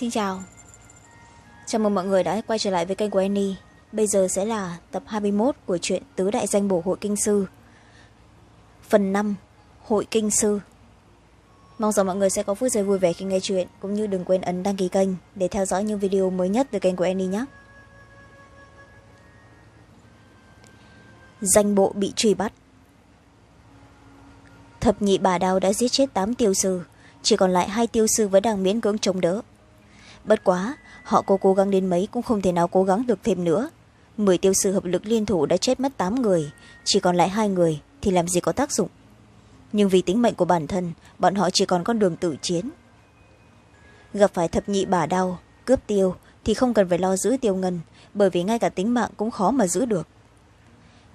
Xin chào. Chào mừng mọi người đã quay trở lại với kênh của Annie. Bây giờ sẽ là tập hai mươi một của truyện Tứ Đại Danh Bổ Hội Kinh Sư. Phần năm, Hội Kinh Sư. Mong rằng mọi người sẽ có phút giây vui vẻ khi nghe chuyện, Cũng như đừng quên ấn đăng ký kênh Để theo dõi những video mới nhất từ kênh của Annie nhé. Danh bộ bị truy bắt. Thập nhị bà đào đã giết chết tám tiêu sư, Chỉ còn lại hai tiêu sư vẫn đang miễn cưỡng chống đỡ bất quá, họ có cố gắng đến mấy cũng không thể nào cố gắng được thêm nữa. Mười tiêu sư hợp lực liên thủ đã chết mất tám người, chỉ còn lại hai người thì làm gì có tác dụng. Nhưng vì tính mệnh của bản thân, bọn họ chỉ còn con đường tử chiến. Gặp phải thập nhị bà đau, cướp tiêu thì không cần phải lo giữ tiêu ngân, bởi vì ngay cả tính mạng cũng khó mà giữ được.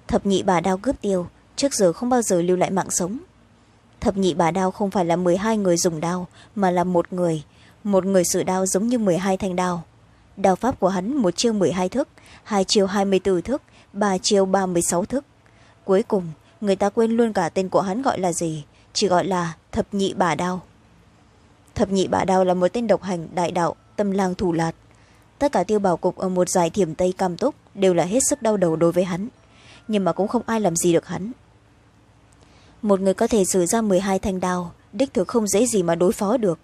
Thập nhị bà đao cướp tiêu, trước giờ không bao giờ lưu lại mạng sống. Thập nhị bà đao không phải là m hai người dùng đao, mà là một người một người sử đao giống như m hai thanh đao. Đao pháp của hắn một chiêu m hai thức hai chiêu hai mươi bốn thức ba chiêu ba mươi sáu thức cuối cùng, người ta quên luôn cả tên của hắn gọi là gì, chỉ gọi là thập nhị bà đao. Thập nhị bà đao là một tên độc hành, đại đạo, tâm lang thủ lạt. Tất cả tiêu bảo cục ở một giải thiểm tây cam túc đều là hết sức đau đầu đối với hắn, nhưng mà cũng không ai làm gì được hắn. Một người có thể sử ra m hai thanh đao, đích thực không dễ gì mà đối phó được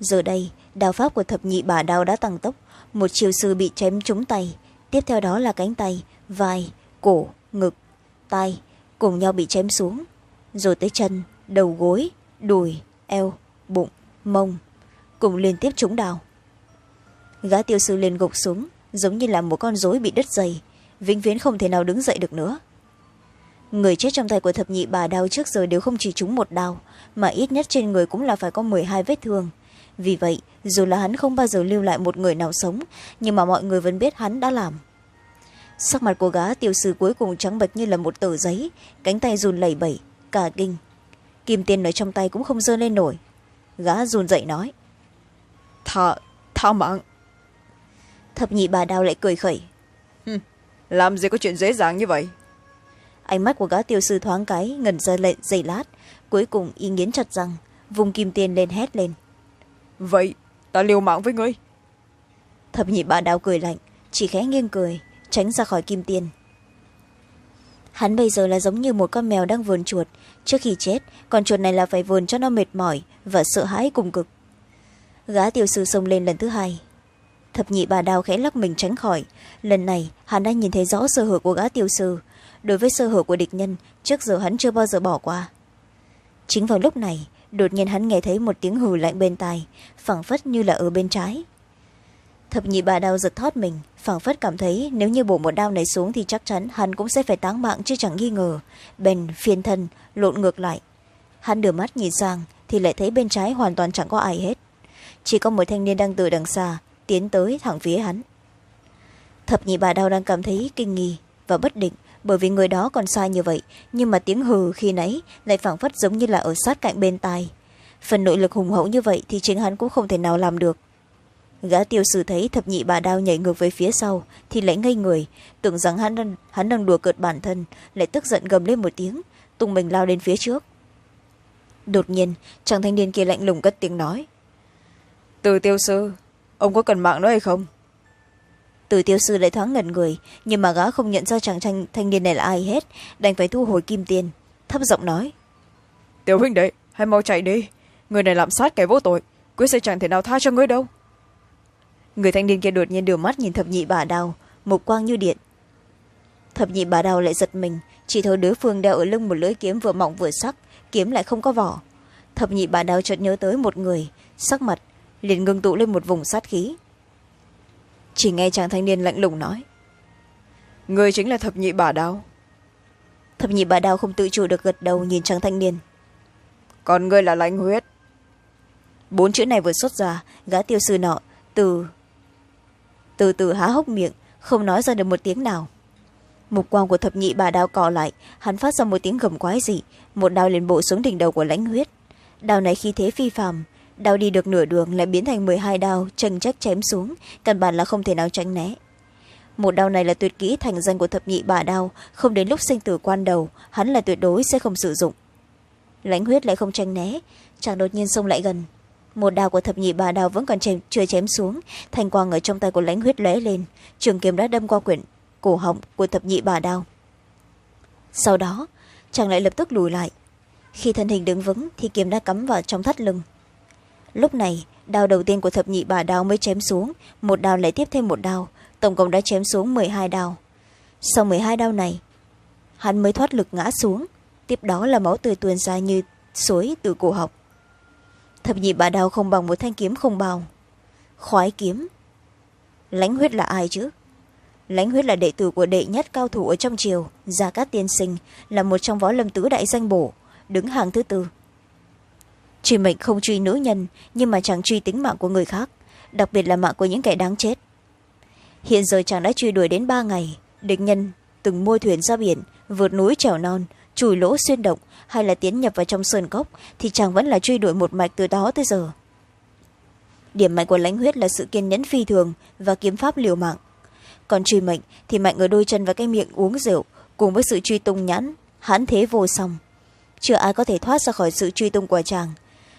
giờ đây đào pháp của thập nhị bà đao đã tăng tốc. Một chiều sư bị chém trúng tay. Tiếp theo đó là cánh tay, vai, cổ, ngực tay cùng nhau bị chém xuống. Rồi tới chân, đầu gối, đùi, eo, bụng, mông. Cùng liên tiếp trúng đào gã tiêu sư liền gục xuống, giống như là một con rối bị đứt dày vĩnh viễn không thể nào đứng dậy được nữa. Người chết trong tay của thập nhị bà đao trước giờ đều không chỉ trúng một đao, mà ít nhất trên người cũng là phải có m hai vết thương vì vậy dù là hắn không bao giờ lưu lại một người nào sống nhưng mà mọi người vẫn biết hắn đã làm. Sắc mặt của gã tiểu sư cuối cùng trắng bệch như là một tờ giấy cánh tay run lẩy bẩy cả kinh. Kim tiền ở trong tay cũng không giơ lên nổi. Gã run dậy nói tha tha mạng. Thập nhị bà đao lại cười khẩy. Làm gì có chuyện dễ dàng như vậy? Ánh mắt của gã tiêu sư thoáng cái ngẩn ra lệ giây lát. Cuối cùng y nghiến chặt răng vùng kim tiền lên hét lên vậy ta liều mạng với ngươi. Thập nhị bà đào cười lạnh, chỉ khẽ nghiêng cười, tránh ra khỏi kim tiền. Hắn bây giờ là giống như một con mèo đang vườn chuột. Trước khi chết, con chuột này là phải vườn cho nó mệt mỏi và sợ hãi cùng cực. Gã tiểu sư xông lên lần thứ hai. Thập nhị bà đào khẽ lắc mình tránh khỏi. Lần này, hắn đã nhìn thấy rõ sơ hở của gã tiểu sư. Đối với sơ hở của địch nhân, trước giờ hắn chưa bao giờ bỏ qua. Chính vào lúc này đột nhiên hắn nghe thấy một tiếng hừ lạnh bên tai, phảng phất như là ở bên trái. Thập nhị bà đao giật thót mình, phảng phất cảm thấy nếu như bổ một đao này xuống thì chắc chắn hắn cũng sẽ phải táng mạng chứ chẳng nghi ngờ. Bèn phiên thân, lộn ngược lại. Hắn đưa mắt nhìn sang thì lại thấy bên trái hoàn toàn chẳng có ai hết. Chỉ có một thanh niên đang từ đằng xa tiến tới thẳng phía hắn. Thập nhị bà đao đang cảm thấy kinh nghi và bất định bởi vì người đó còn sai như vậy. Nhưng mà tiếng hừ khi nãy lại phảng phất giống như là ở sát cạnh bên tai. Phần nội lực hùng hậu như vậy thì chính hắn cũng không thể nào làm được. Gã tiêu sử thấy thập nhị bà đao nhảy ngược về phía sau thì lại ngây người tưởng rằng hắn đang, hắn đang đùa cợt bản thân lại tức giận gầm lên một tiếng tung mình lao đến phía trước. Đột nhiên chàng thanh niên kia lạnh lùng cất tiếng nói từ tiêu sư ông có cần mạng nữa hay không? Từ tiêu sư lại thoáng ngẩn người nhưng mà gã không nhận ra chàng thanh, thanh niên này là ai hết đành phải thu hồi kim tiền thấp giọng nói. Tiểu huynh đệ hãy mau chạy đi. Người này làm sát kẻ vô tội quyết sẽ chẳng thể nào tha cho ngươi đâu. Người thanh niên kia đột nhiên đưa mắt nhìn thập nhị bà đào một quang như điện. Thập nhị bà đào lại giật mình chỉ thấy đối phương đeo ở lưng một lưỡi kiếm vừa mỏng vừa sắc kiếm lại không có vỏ. Thập nhị bà đào chợt nhớ tới một người sắc mặt liền ngưng tụ lên một vùng sát khí chỉ nghe chàng thanh niên lạnh lùng nói. Người chính là thập nhị bà đao. Thập nhị bà đao không tự chủ được gật đầu nhìn chàng thanh niên. Còn ngươi là lãnh huyết. Bốn chữ này vừa xuất ra gã tiêu sư nọ từ từ từ há hốc miệng không nói ra được một tiếng nào. Mục quang của thập nhị bà đao cò lại hắn phát ra một tiếng gầm quái dị một đao liền bộ xuống đỉnh đầu của lãnh huyết. Đao này khi thế phi phàm đao đi được nửa đường lại biến thành m hai đao tranh trách chém xuống căn bản là không thể nào tránh né. Một đao này là tuyệt kỹ thành danh của thập nhị bà đao không đến lúc sinh tử quan đầu hắn là tuyệt đối sẽ không sử dụng. Lãnh huyết lại không tranh né chàng đột nhiên xông lại gần. Một đao của thập nhị bà đao vẫn còn chém, chưa chém xuống thanh quang ở trong tay của lãnh huyết lóe lên trường kiếm đã đâm qua quyển cổ họng của thập nhị bà đao sau đó chàng lại lập tức lùi lại. Khi thân hình đứng vững thì kiếm đã cắm vào trong thắt lưng lúc này, đao đầu tiên của thập nhị bà đao mới chém xuống, một đao lại tiếp thêm một đao, tổng cộng đã chém xuống m hai đao. Sau m hai đao này, hắn mới thoát lực ngã xuống, tiếp đó là máu tươi tuôn ra như suối từ cổ họng. Thập nhị bà đao không bằng một thanh kiếm không bào khoái kiếm. Lãnh huyết là ai chứ? Lãnh huyết là đệ tử của đệ nhất cao thủ ở trong triều, gia cát tiên sinh, là một trong võ lâm tứ đại danh bổ, đứng hàng thứ tư truy mệnh không truy nữ nhân, nhưng mà chẳng truy tính mạng của người khác, đặc biệt là mạng của những kẻ đáng chết. Hiện giờ chàng đã truy đuổi đến ba ngày, địch nhân từng môi thuyền ra biển, vượt núi trèo non, chùi lỗ xuyên động, hay là tiến nhập vào trong sơn cốc, thì chàng vẫn là truy đuổi một mạch từ đó tới giờ. Điểm mạnh của lãnh huyết là sự kiên nhẫn phi thường và kiếm pháp liều mạng. Còn truy mệnh thì mạnh ở đôi chân và cái miệng uống rượu, cùng với sự truy tung nhãn, hãn thế vô song. Chưa ai có thể thoát ra khỏi sự truy tung của chàng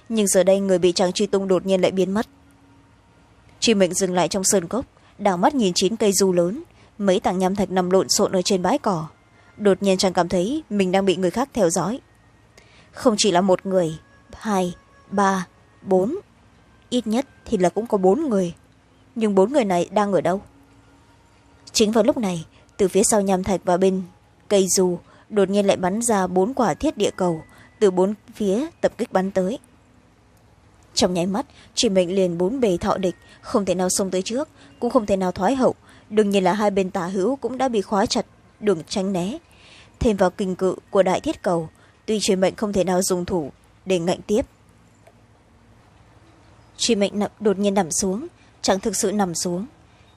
nhưng giờ đây người bị chàng truy tung đột nhiên lại biến mất. Truy mệnh dừng lại trong sơn cốc, đảo mắt nhìn chín cây du lớn, mấy tảng nham thạch nằm lộn xộn ở trên bãi cỏ. Đột nhiên chàng cảm thấy mình đang bị người khác theo dõi. Không chỉ là một người, hai, ba, bốn, ít nhất thì là cũng có bốn người. Nhưng bốn người này đang ở đâu? Chính vào lúc này, từ phía sau nham thạch và bên cây dù đột nhiên lại bắn ra bốn quả thiết địa cầu từ bốn phía tập kích bắn tới trong nháy mắt, chỉ mệnh liền bốn bề thọ địch, không thể nào xông tới trước, cũng không thể nào thoái hậu. Đương nhiên là hai bên tả hữu cũng đã bị khóa chặt đường tránh né. Thêm vào kinh cự của đại thiết cầu, tuy chị mệnh không thể nào dùng thủ để ngạnh tiếp. Chị mệnh đột nhiên nằm xuống, chẳng thực sự nằm xuống.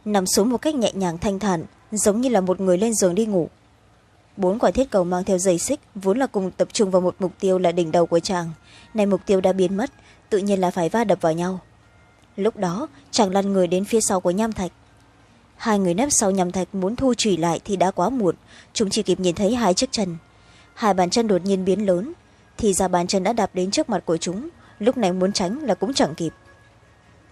Nằm xuống một cách nhẹ nhàng thanh thản, giống như là một người lên giường đi ngủ. Bốn quả thiết cầu mang theo dây xích vốn là cùng tập trung vào một mục tiêu là đỉnh đầu của chàng. Nay mục tiêu đã biến mất tự nhiên là phải va đập vào nhau. Lúc đó chàng lăn người đến phía sau của nham thạch. Hai người nấp sau nham thạch muốn thu chùy lại thì đã quá muộn, chúng chỉ kịp nhìn thấy hai chiếc chân. Hai bàn chân đột nhiên biến lớn, thì ra bàn chân đã đạp đến trước mặt của chúng, lúc này muốn tránh là cũng chẳng kịp.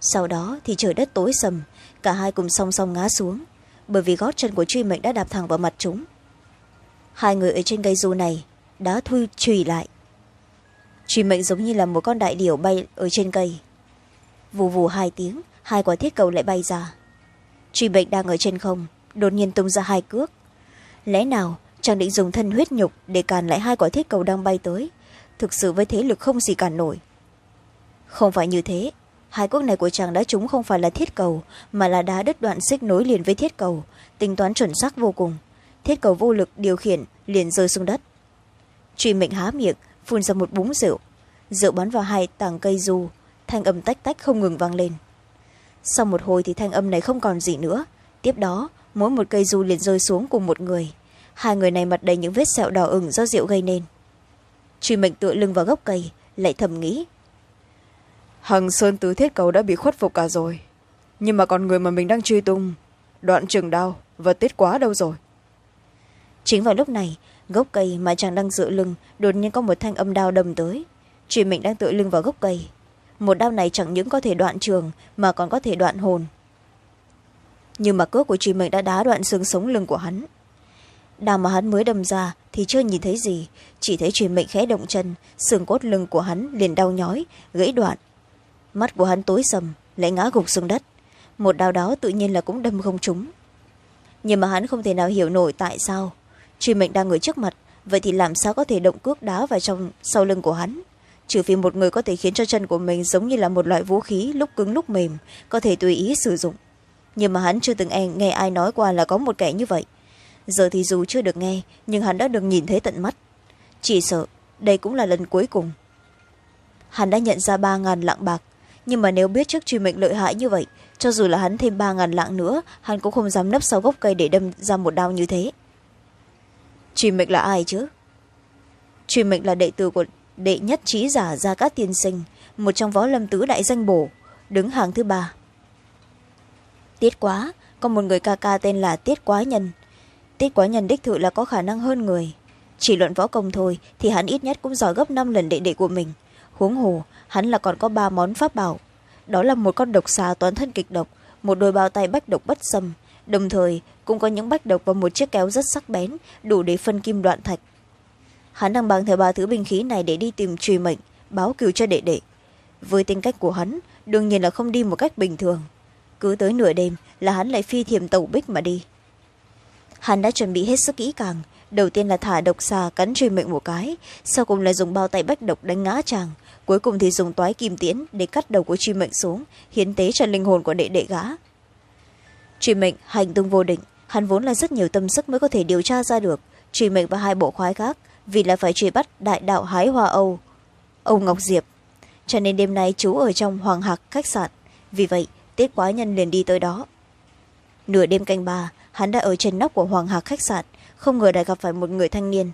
Sau đó thì trời đất tối sầm, cả hai cùng song song ngã xuống, bởi vì gót chân của truy mệnh đã đạp thẳng vào mặt chúng. Hai người ở trên cây dù này đã thui trùy lại truy mệnh giống như là một con đại điểu bay ở trên cây. Vù vù hai tiếng, hai quả thiết cầu lại bay ra. Truy mệnh đang ở trên không, đột nhiên tung ra hai cước. Lẽ nào chàng định dùng thân huyết nhục để càn lại hai quả thiết cầu đang bay tới? Thực sự với thế lực không gì cản nổi. Không phải như thế. Hai cước này của chàng đã trúng không phải là thiết cầu, mà là đá đứt đoạn xích nối liền với thiết cầu, tính toán chuẩn xác vô cùng. Thiết cầu vô lực điều khiển liền rơi xuống đất. Truy mệnh há miệng phun ra một búng rượu. Rượu bắn vào hai tảng cây du thanh âm tách tách không ngừng vang lên. Sau một hồi thì thanh âm này không còn gì nữa. Tiếp đó mỗi một cây du liền rơi xuống cùng một người. Hai người này mặt đầy những vết sẹo đỏ ửng do rượu gây nên. Truy mệnh tựa lưng vào gốc cây lại thầm nghĩ. Hằng sơn tứ thiết cầu đã bị khuất phục cả rồi. Nhưng mà còn người mà mình đang truy tung đoạn trường đao và tiết quá đâu rồi? Chính vào lúc này gốc cây mà chàng đang dựa lưng, đột nhiên có một thanh âm đao đâm tới. Truy mệnh đang tựa lưng vào gốc cây. Một đao này chẳng những có thể đoạn trường, mà còn có thể đoạn hồn. Nhưng mà cước của chị mệnh đã đá đoạn xương sống lưng của hắn. Đao mà hắn mới đâm ra thì chưa nhìn thấy gì. Chỉ thấy chị mệnh khẽ động chân, xương cốt lưng của hắn liền đau nhói, gãy đoạn. Mắt của hắn tối sầm, lại ngã gục xuống đất. Một đao đó tự nhiên là cũng đâm không trúng. Nhưng mà hắn không thể nào hiểu nổi tại sao truy mệnh đang ở trước mặt, vậy thì làm sao có thể động cước đá vào trong sau lưng của hắn? Trừ phi một người có thể khiến cho chân của mình giống như là một loại vũ khí lúc cứng lúc mềm, có thể tùy ý sử dụng. Nhưng mà hắn chưa từng nghe ai nói qua là có một kẻ như vậy. Giờ thì dù chưa được nghe, nhưng hắn đã được nhìn thấy tận mắt. Chỉ sợ, đây cũng là lần cuối cùng. Hắn đã nhận ra ba ngàn lạng bạc, nhưng mà nếu biết trước truy mệnh lợi hại như vậy, cho dù là hắn thêm ba ngàn lạng nữa, hắn cũng không dám nấp sau gốc cây để đâm ra một đao như thế truy mệnh là ai chứ? Truy mệnh là đệ tử của đệ nhất trí giả gia cát tiên sinh, một trong võ lâm tứ đại danh bổ, đứng hàng thứ ba. Tiết quá, có một người ca ca tên là tiết quá nhân. Tiết quá nhân đích thự là có khả năng hơn người. Chỉ luận võ công thôi thì hắn ít nhất cũng giỏi gấp năm lần đệ đệ của mình. Huống hồ, hắn là còn có ba món pháp bảo. Đó là một con độc xà toán thân kịch độc, một đôi bao tay bách độc bất xâm. Đồng thời cũng có những bách độc và một chiếc kéo rất sắc bén, đủ để phân kim đoạn thạch. Hắn đang mang theo ba thứ binh khí này để đi tìm truy mệnh, báo cứu cho đệ đệ. Với tính cách của hắn, đương nhiên là không đi một cách bình thường. Cứ tới nửa đêm là hắn lại phi thiềm tẩu bích mà đi. Hắn đã chuẩn bị hết sức kỹ càng, đầu tiên là thả độc xà cắn truy mệnh một cái, sau cùng là dùng bao tay bách độc đánh ngã chàng, cuối cùng thì dùng toái kim tiễn để cắt đầu của truy mệnh xuống, hiến tế cho linh hồn của đệ đệ gã. Truy mệnh hành tung vô định hắn vốn là rất nhiều tâm sức mới có thể điều tra ra được truy mệnh và hai bộ khoái khác, vì là phải truy bắt đại đạo hái hoa âu âu ngọc diệp. Cho nên đêm nay chú ở trong hoàng hạc khách sạn. Vì vậy tiết quái nhân liền đi tới đó. Nửa đêm canh ba, hắn đã ở trên nóc của hoàng hạc khách sạn, không ngờ đã gặp phải một người thanh niên.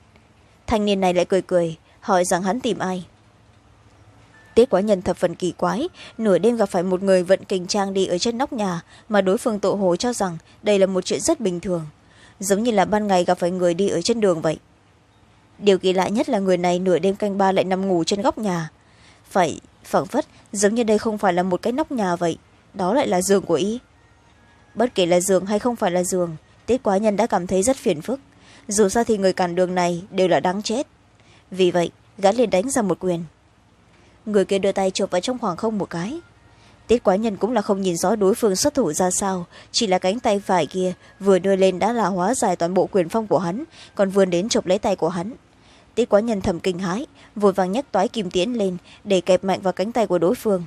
Thanh niên này lại cười cười, hỏi rằng hắn tìm ai? Tiết Quá nhân thập phần kỳ quái, nửa đêm gặp phải một người vận kình trang đi ở trên nóc nhà, mà đối phương tội hồ cho rằng đây là một chuyện rất bình thường. Giống như là ban ngày gặp phải người đi ở trên đường vậy. Điều kỳ lạ nhất là người này nửa đêm canh ba lại nằm ngủ trên góc nhà. Phải phảng phất giống như đây không phải là một cái nóc nhà vậy, đó lại là giường của y bất kể là giường hay không phải là giường, tiết quá nhân đã cảm thấy rất phiền phức. Dù sao thì người cản đường này đều là đáng chết. Vì vậy, gã liền đánh ra một quyền người kia đưa tay chụp vào trong khoảng không một cái. Tiết quá nhân cũng là không nhìn rõ đối phương xuất thủ ra sao, chỉ là cánh tay phải kia vừa đưa lên đã là hóa giải toàn bộ quyền phong của hắn, còn vươn đến chụp lấy tay của hắn. Tiết quá nhân thầm kinh hãi, vội vàng nhấc toái kim Tiễn lên để kẹp mạnh vào cánh tay của đối phương.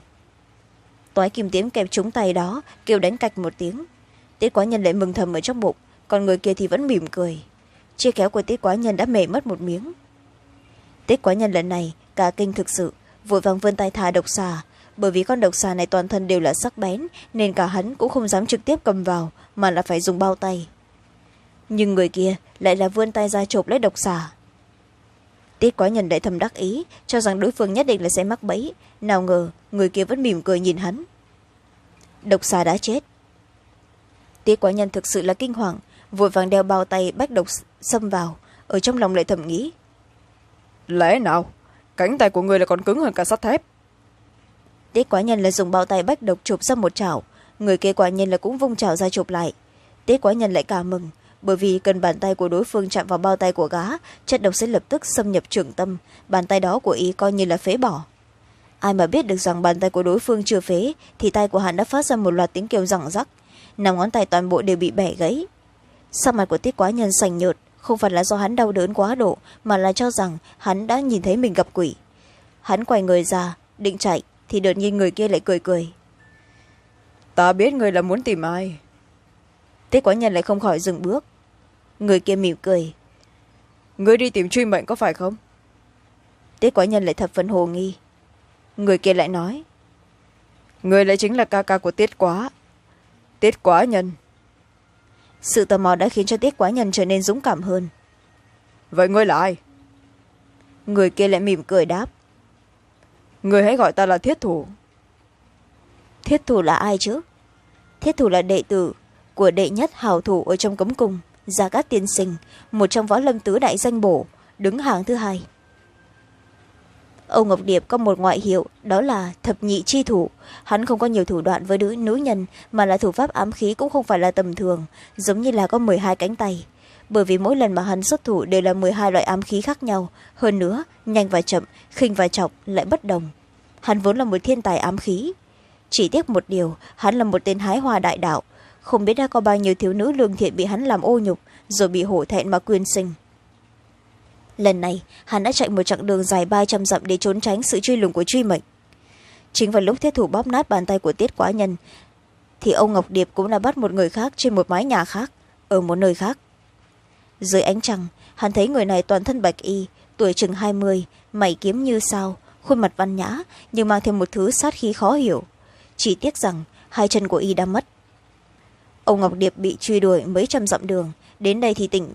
Toái kim Tiễn kẹp trúng tay đó, kêu đánh cạch một tiếng. Tiết quá nhân lại mừng thầm ở trong bụng, còn người kia thì vẫn mỉm cười. Chia kéo của tiết quá nhân đã mề mất một miếng. Tiết quá nhân lần này cả kinh thực sự vội vàng vươn tay thả độc xà. Bởi vì con độc xà này toàn thân đều là sắc bén, nên cả hắn cũng không dám trực tiếp cầm vào, mà là phải dùng bao tay. Nhưng người kia lại là vươn tay ra chộp lấy độc xà. Tiết quá nhân đại thầm đắc ý, cho rằng đối phương nhất định là sẽ mắc bẫy. Nào ngờ, người kia vẫn mỉm cười nhìn hắn. Độc xà đã chết. Tiết quá nhân thực sự là kinh hoàng, vội vàng đeo bao tay bách độc xâm vào. Ở trong lòng lại thầm nghĩ, lẽ nào? Cánh tay của người lại còn cứng hơn cả sắt thép. Tiết quá nhân là dùng bao tay bách độc chụp ra một chảo. Người kia quả nhân là cũng vung chảo ra chụp lại. Tiết quá nhân lại cả mừng, bởi vì cần bàn tay của đối phương chạm vào bao tay của gá chất độc sẽ lập tức xâm nhập trưởng tâm. Bàn tay đó của y coi như là phế bỏ. Ai mà biết được rằng bàn tay của đối phương chưa phế, thì tay của hắn đã phát ra một loạt tiếng kêu răng rắc. Năm ngón tay toàn bộ đều bị bẻ gãy. Sắc mặt của tiết quá nhân sành nhợt không phải là do hắn đau đớn quá độ mà là cho rằng hắn đã nhìn thấy mình gặp quỷ. Hắn quay người ra định chạy thì đột nhiên người kia lại cười cười. Ta biết người là muốn tìm ai. Tiết quá nhân lại không khỏi dừng bước. Người kia mỉm cười. Người đi tìm truy mệnh có phải không? Tiết quá nhân lại thập phần hồ nghi. Người kia lại nói. Người lại chính là ca ca của tiết quá. Tiết quá nhân sự tò mò đã khiến cho tiết quá nhân trở nên dũng cảm hơn. Vậy ngươi là ai? Người kia lại mỉm cười đáp. Người hãy gọi ta là thiết thủ. Thiết thủ là ai chứ? Thiết thủ là đệ tử của đệ nhất hào thủ ở trong cấm cung gia cát tiên sinh một trong võ lâm tứ đại danh bổ đứng hàng thứ hai âu ngọc điệp có một ngoại hiệu, đó là thập nhị chi thủ. Hắn không có nhiều thủ đoạn với nữ nữ nhân, mà là thủ pháp ám khí cũng không phải là tầm thường, giống như là có m hai cánh tay. Bởi vì mỗi lần mà hắn xuất thủ đều là m hai loại ám khí khác nhau. Hơn nữa, nhanh và chậm, khinh và trọng lại bất đồng. Hắn vốn là một thiên tài ám khí. Chỉ tiếc một điều, hắn là một tên hái hoa đại đạo. Không biết đã có bao nhiêu thiếu nữ lương thiện bị hắn làm ô nhục, rồi bị hổ thẹn mà quyên sinh lần này, hắn đã chạy một chặng đường dài ba trăm dặm để trốn tránh sự truy lùng của truy mệnh. Chính vào lúc thiết thủ bóp nát bàn tay của tiết quá nhân, thì ông ngọc điệp cũng đã bắt một người khác trên một mái nhà khác, ở một nơi khác. Dưới ánh trăng, hắn thấy người này toàn thân bạch y, tuổi chừng hai mươi, mày kiếm như sao, khuôn mặt văn nhã, nhưng mang thêm một thứ sát khí khó hiểu. Chỉ tiếc rằng, hai chân của y đã mất. Ông ngọc điệp bị truy đuổi mấy trăm dặm đường, đến đây thì tỉnh,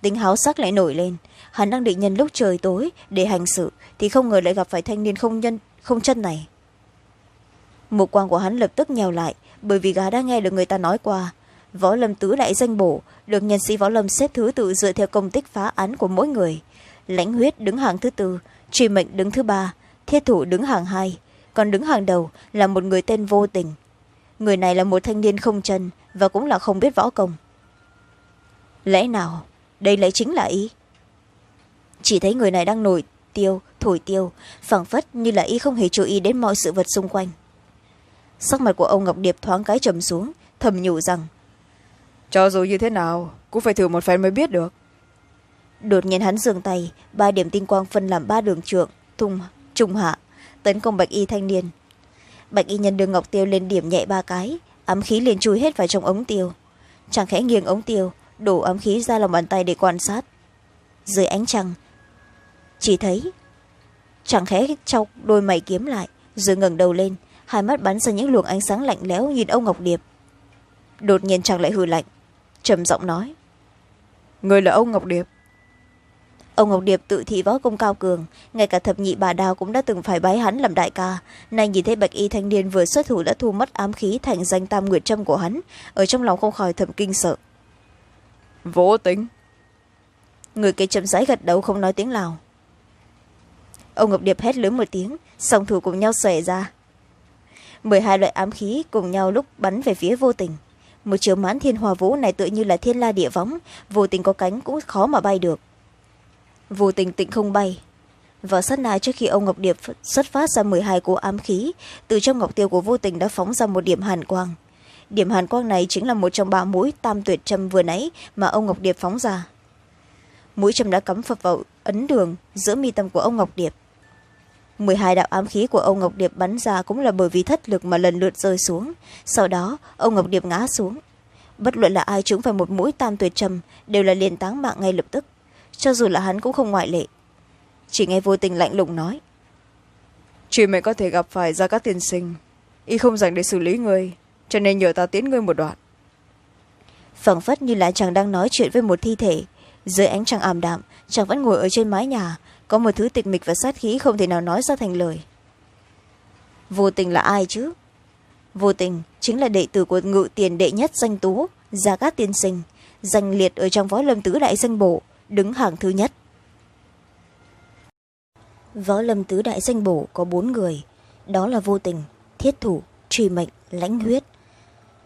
tính háo sắc lại nổi lên hắn đang định nhân lúc trời tối để hành sự, thì không ngờ lại gặp phải thanh niên không nhân, không chân này. Mục quang của hắn lập tức nhèo lại, bởi vì gã đã nghe được người ta nói qua. Võ lâm tứ đại danh bổ, được nhân sĩ võ lâm xếp thứ tự dựa theo công tích phá án của mỗi người. Lãnh huyết đứng hàng thứ tư, truy mệnh đứng thứ ba, thiết thủ đứng hàng hai, còn đứng hàng đầu là một người tên vô tình. Người này là một thanh niên không chân và cũng là không biết võ công. Lẽ nào đây lại chính là ý? Chỉ thấy người này đang nổi tiêu thổi tiêu phảng phất như là y không hề chú ý đến mọi sự vật xung quanh. Sắc mặt của ông ngọc điệp thoáng cái trầm xuống thầm nhủ rằng cho dù như thế nào cũng phải thử một phen mới biết được. Đột nhiên hắn dường tay ba điểm tinh quang phân làm ba đường trượng thung trung hạ tấn công bạch y thanh niên. Bạch y nhân đường ngọc tiêu lên điểm nhẹ ba cái ám khí liền chui hết vào trong ống tiêu. Chàng khẽ nghiêng ống tiêu đổ ám khí ra lòng bàn tay để quan sát. Dưới ánh trăng chỉ thấy chàng khẽ chọc đôi mày kiếm lại rồi ngẩng đầu lên hai mắt bắn ra những luồng ánh sáng lạnh lẽo nhìn ông ngọc điệp. Đột nhiên chàng lại hừ lạnh trầm giọng nói người là ông ngọc điệp. Ông ngọc điệp tự thị võ công cao cường ngay cả thập nhị bà đào cũng đã từng phải bái hắn làm đại ca. Nay nhìn thấy bạch y thanh niên vừa xuất thủ đã thu mất ám khí thành danh tam nguyệt trâm của hắn ở trong lòng không khỏi thầm kinh sợ. Vô tính người kia chậm rãi gật đầu không nói tiếng nào ông ngọc điệp hét lớn một tiếng, song thủ cùng nhau xòe ra. Mười hai loại ám khí cùng nhau lúc bắn về phía vô tình. Một chiều mãn thiên hòa vũ này tựa như là thiên la địa võng, vô tình có cánh cũng khó mà bay được. Vô tình tịnh không bay. Vào sát na trước khi ông ngọc điệp xuất phát ra mười hai cỗ ám khí, từ trong ngọc tiêu của vô tình đã phóng ra một điểm hàn quang. Điểm hàn quang này chính là một trong ba mũi tam tuyệt châm vừa nãy mà ông ngọc điệp phóng ra. Mũi châm đã cắm phập vào ấn đường giữa mi tâm của ông ngọc điệp mười hai đạo ám khí của ông ngọc điệp bắn ra cũng là bởi vì thất lực mà lần lượt rơi xuống. Sau đó ông ngọc điệp ngã xuống. Bất luận là ai trúng phải một mũi tam tuyệt trầm đều là liền táng mạng ngay lập tức. Cho dù là hắn cũng không ngoại lệ. Chỉ nghe vô tình lạnh lùng nói chị mày có thể gặp phải ra các tiên sinh. Y không dành để xử lý người cho nên nhờ ta tiến ngươi một đoạn. Phảng phất như là chàng đang nói chuyện với một thi thể. Dưới ánh trăng ảm đạm chàng vẫn ngồi ở trên mái nhà có một thứ tịch mịch và sát khí không thể nào nói ra thành lời. Vô tình là ai chứ? Vô tình chính là đệ tử của ngự tiền đệ nhất danh tú, gia cát tiên sinh, danh liệt ở trong võ lâm tứ đại danh bổ đứng hàng thứ nhất. Võ lâm tứ đại danh bổ có bốn người, đó là vô tình, thiết thủ, truy mệnh, lãnh huyết.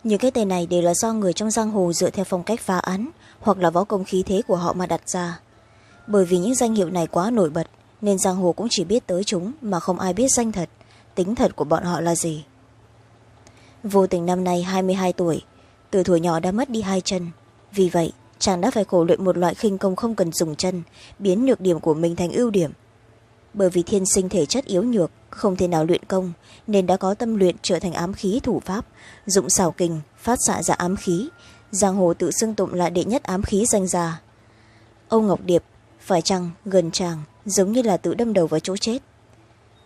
Những cái tên này đều là do người trong giang hồ dựa theo phong cách phá án hoặc là võ công khí thế của họ mà đặt ra bởi vì những danh hiệu này quá nổi bật, nên giang hồ cũng chỉ biết tới chúng mà không ai biết danh thật, tính thật của bọn họ là gì. Vô tình năm nay hai mươi hai tuổi, từ tuổi nhỏ đã mất đi hai chân. Vì vậy, chàng đã phải khổ luyện một loại khinh công không cần dùng chân, biến nhược điểm của mình thành ưu điểm. Bởi vì thiên sinh thể chất yếu nhược, không thể nào luyện công, nên đã có tâm luyện trở thành ám khí thủ pháp, dụng xảo kình, phát xạ ra ám khí. Giang hồ tự xưng tụng là đệ nhất ám khí danh gia. Ông ngọc điệp phải chăng gần chàng giống như là tự đâm đầu vào chỗ chết?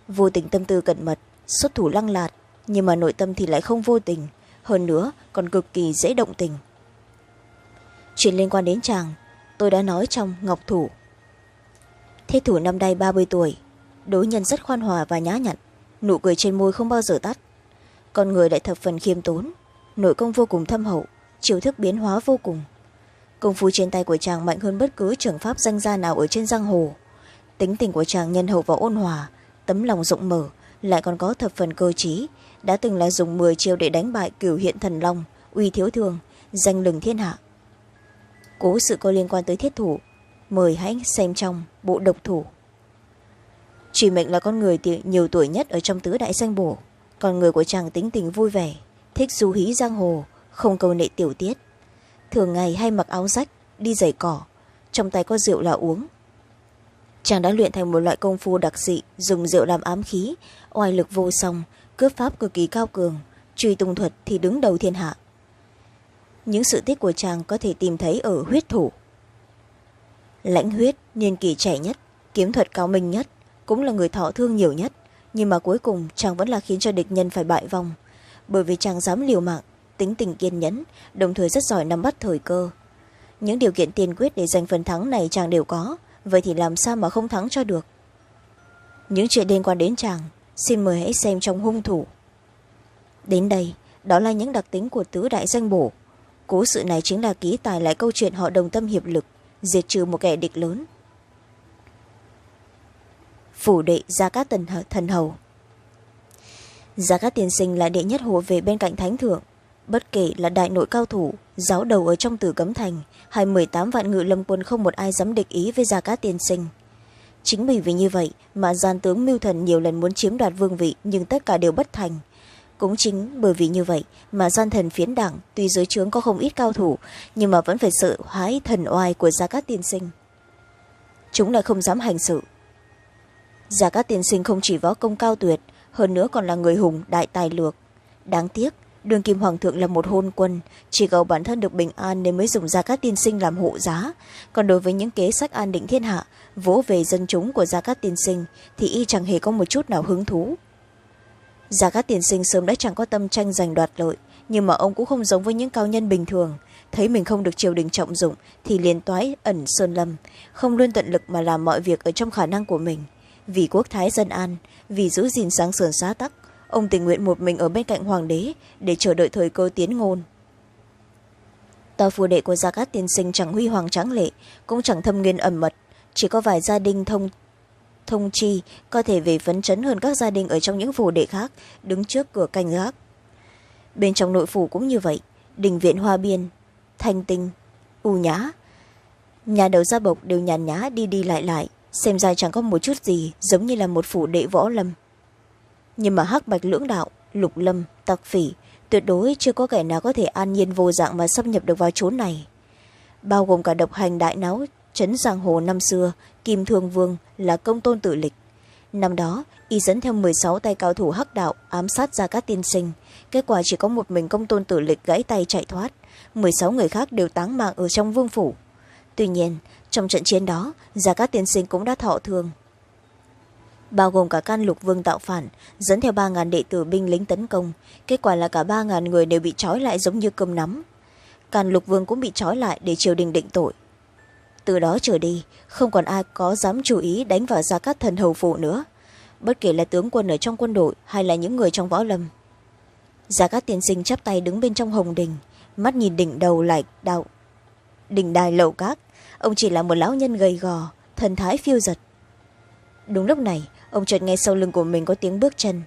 Vô tình tâm tư cẩn mật, xuất thủ lăng lạt, nhưng mà nội tâm thì lại không vô tình, hơn nữa còn cực kỳ dễ động tình. Chuyện liên quan đến chàng, tôi đã nói trong ngọc thủ. Thế thủ năm nay ba mươi tuổi đối nhân rất khoan hòa và nhã nhặn, nụ cười trên môi không bao giờ tắt. Con người lại thập phần khiêm tốn, nội công vô cùng thâm hậu chiều thức biến hóa vô cùng công phu trên tay của chàng mạnh hơn bất cứ trường pháp danh gia nào ở trên giang hồ. Tính tình của chàng nhân hậu và ôn hòa, tấm lòng rộng mở, lại còn có thập phần cơ t đã từng là dùng mười chiêu để đánh bại cửu hiện thần long, uy thiếu thương, danh lừng thiên hạ. Cố sự có liên quan tới thiết thủ, mời hãy xem trong bộ độc thủ. Chỉ mệnh là con người nhiều tuổi nhất ở trong tứ đại danh bổ, còn người của chàng tính tình vui vẻ, thích du hí giang hồ, không cầu nệ tiểu tiết thường ngày hay mặc áo rách, đi giày cỏ, trong tay có rượu là uống. Chàng đã luyện thành một loại công phu đặc dị, dùng rượu làm ám khí, oai lực vô song, cướp pháp cực kỳ cao cường, truy tung thuật thì đứng đầu thiên hạ. Những sự tích của chàng có thể tìm thấy ở huyết thủ. Lãnh huyết, niên kỷ trẻ nhất, kiếm thuật cao minh nhất, cũng là người thọ thương nhiều nhất, nhưng mà cuối cùng chàng vẫn là khiến cho địch nhân phải bại vong, bởi vì chàng dám liều mạng tính tình kiên nhẫn, đồng thời rất giỏi nắm bắt thời cơ. Những điều kiện tiên quyết để giành phần thắng này chàng đều có, vậy thì làm sao mà không thắng cho được? Những chuyện liên quan đến chàng, xin mời hãy xem trong hung thủ. Đến đây, đó là những đặc tính của tứ đại danh bổ. Cố sự này chính là ký tài lại câu chuyện họ đồng tâm hiệp lực, diệt trừ một kẻ địch lớn. Phủ đệ gia cát tần thần hầu. Gia cát tiên sinh là đệ nhất hộ về bên cạnh thánh thượng bất kể là đại nội cao thủ, giáo đầu ở trong tử cấm thành, hay m tám vạn ngự lâm quân không một ai dám địch ý với gia cát tiên sinh. Chính vì vì như vậy mà gian tướng mưu thần nhiều lần muốn chiếm đoạt vương vị nhưng tất cả đều bất thành. Cũng chính bởi vì như vậy mà gian thần phiến đảng tuy dưới trướng có không ít cao thủ, nhưng mà vẫn phải sợ hái thần oai của gia cát tiên sinh. Chúng lại không dám hành sự. Gia cát tiên sinh không chỉ võ công cao tuyệt, hơn nữa còn là người hùng, đại tài lược. Đáng tiếc đường kim hoàng thượng là một hôn quân, chỉ cầu bản thân được bình an nên mới dùng gia cát tiên sinh làm hộ giá. Còn đối với những kế sách an định thiên hạ, vỗ về dân chúng của gia cát tiên sinh, thì y chẳng hề có một chút nào hứng thú. Gia cát tiên sinh sớm đã chẳng có tâm tranh giành đoạt lợi, nhưng mà ông cũng không giống với những cao nhân bình thường. Thấy mình không được triều đình trọng dụng, thì liền toái ẩn sơn lâm, không luôn tận lực mà làm mọi việc ở trong khả năng của mình. Vì quốc thái dân an, vì giữ gìn sáng sườn xá tắc ông tình nguyện một mình ở bên cạnh hoàng đế để chờ đợi thời cơ tiến ngôn. Tòa phù đệ của gia cát tiên sinh chẳng huy hoàng tráng lệ, cũng chẳng thâm nghiên ẩm mật. Chỉ có vài gia đình thông thông chi có thể về phấn chấn hơn các gia đình ở trong những phù đệ khác, đứng trước cửa canh gác. Bên trong nội phủ cũng như vậy, đình viện hoa biên, thanh tinh, u nhã. Nhà đầu gia bộc đều nhàn nhã đi đi lại lại, xem ra chẳng có một chút gì giống như là một phủ đệ võ lâm nhưng mà hắc bạch lưỡng đạo, lục lâm, tặc phỉ, tuyệt đối chưa có kẻ nào có thể an nhiên vô dạng mà xâm nhập được vào chốn này. Bao gồm cả độc hành đại náo trấn giang hồ năm xưa, kim thương vương là công tôn tử lịch. Năm đó, y dẫn theo m sáu tay cao thủ hắc đạo ám sát ra các tiên sinh. Kết quả chỉ có một mình công tôn tử lịch gãy tay chạy thoát. m sáu người khác đều táng mạng ở trong vương phủ. Tuy nhiên, trong trận chiến đó, gia cát tiên sinh cũng đã thọ thương bao gồm cả can lục vương tạo phản, dẫn theo ba ngàn đệ tử binh lính tấn công. Kết quả là cả ba ngàn người đều bị trói lại giống như cơm nắm. Can lục vương cũng bị trói lại để triều đình định tội. Từ đó trở đi, không còn ai có dám chú ý đánh vào gia cát thần hầu phụ nữa. Bất kể là tướng quân ở trong quân đội hay là những người trong võ lâm. Gia cát tiên sinh chắp tay đứng bên trong hồng đình, mắt nhìn đỉnh đầu lại đạo, đỉnh đài lậu cát ông chỉ là một lão nhân gầy gò, thần thái phiêu giật. Đúng lúc này ông chợt nghe sau lưng của mình có tiếng bước chân.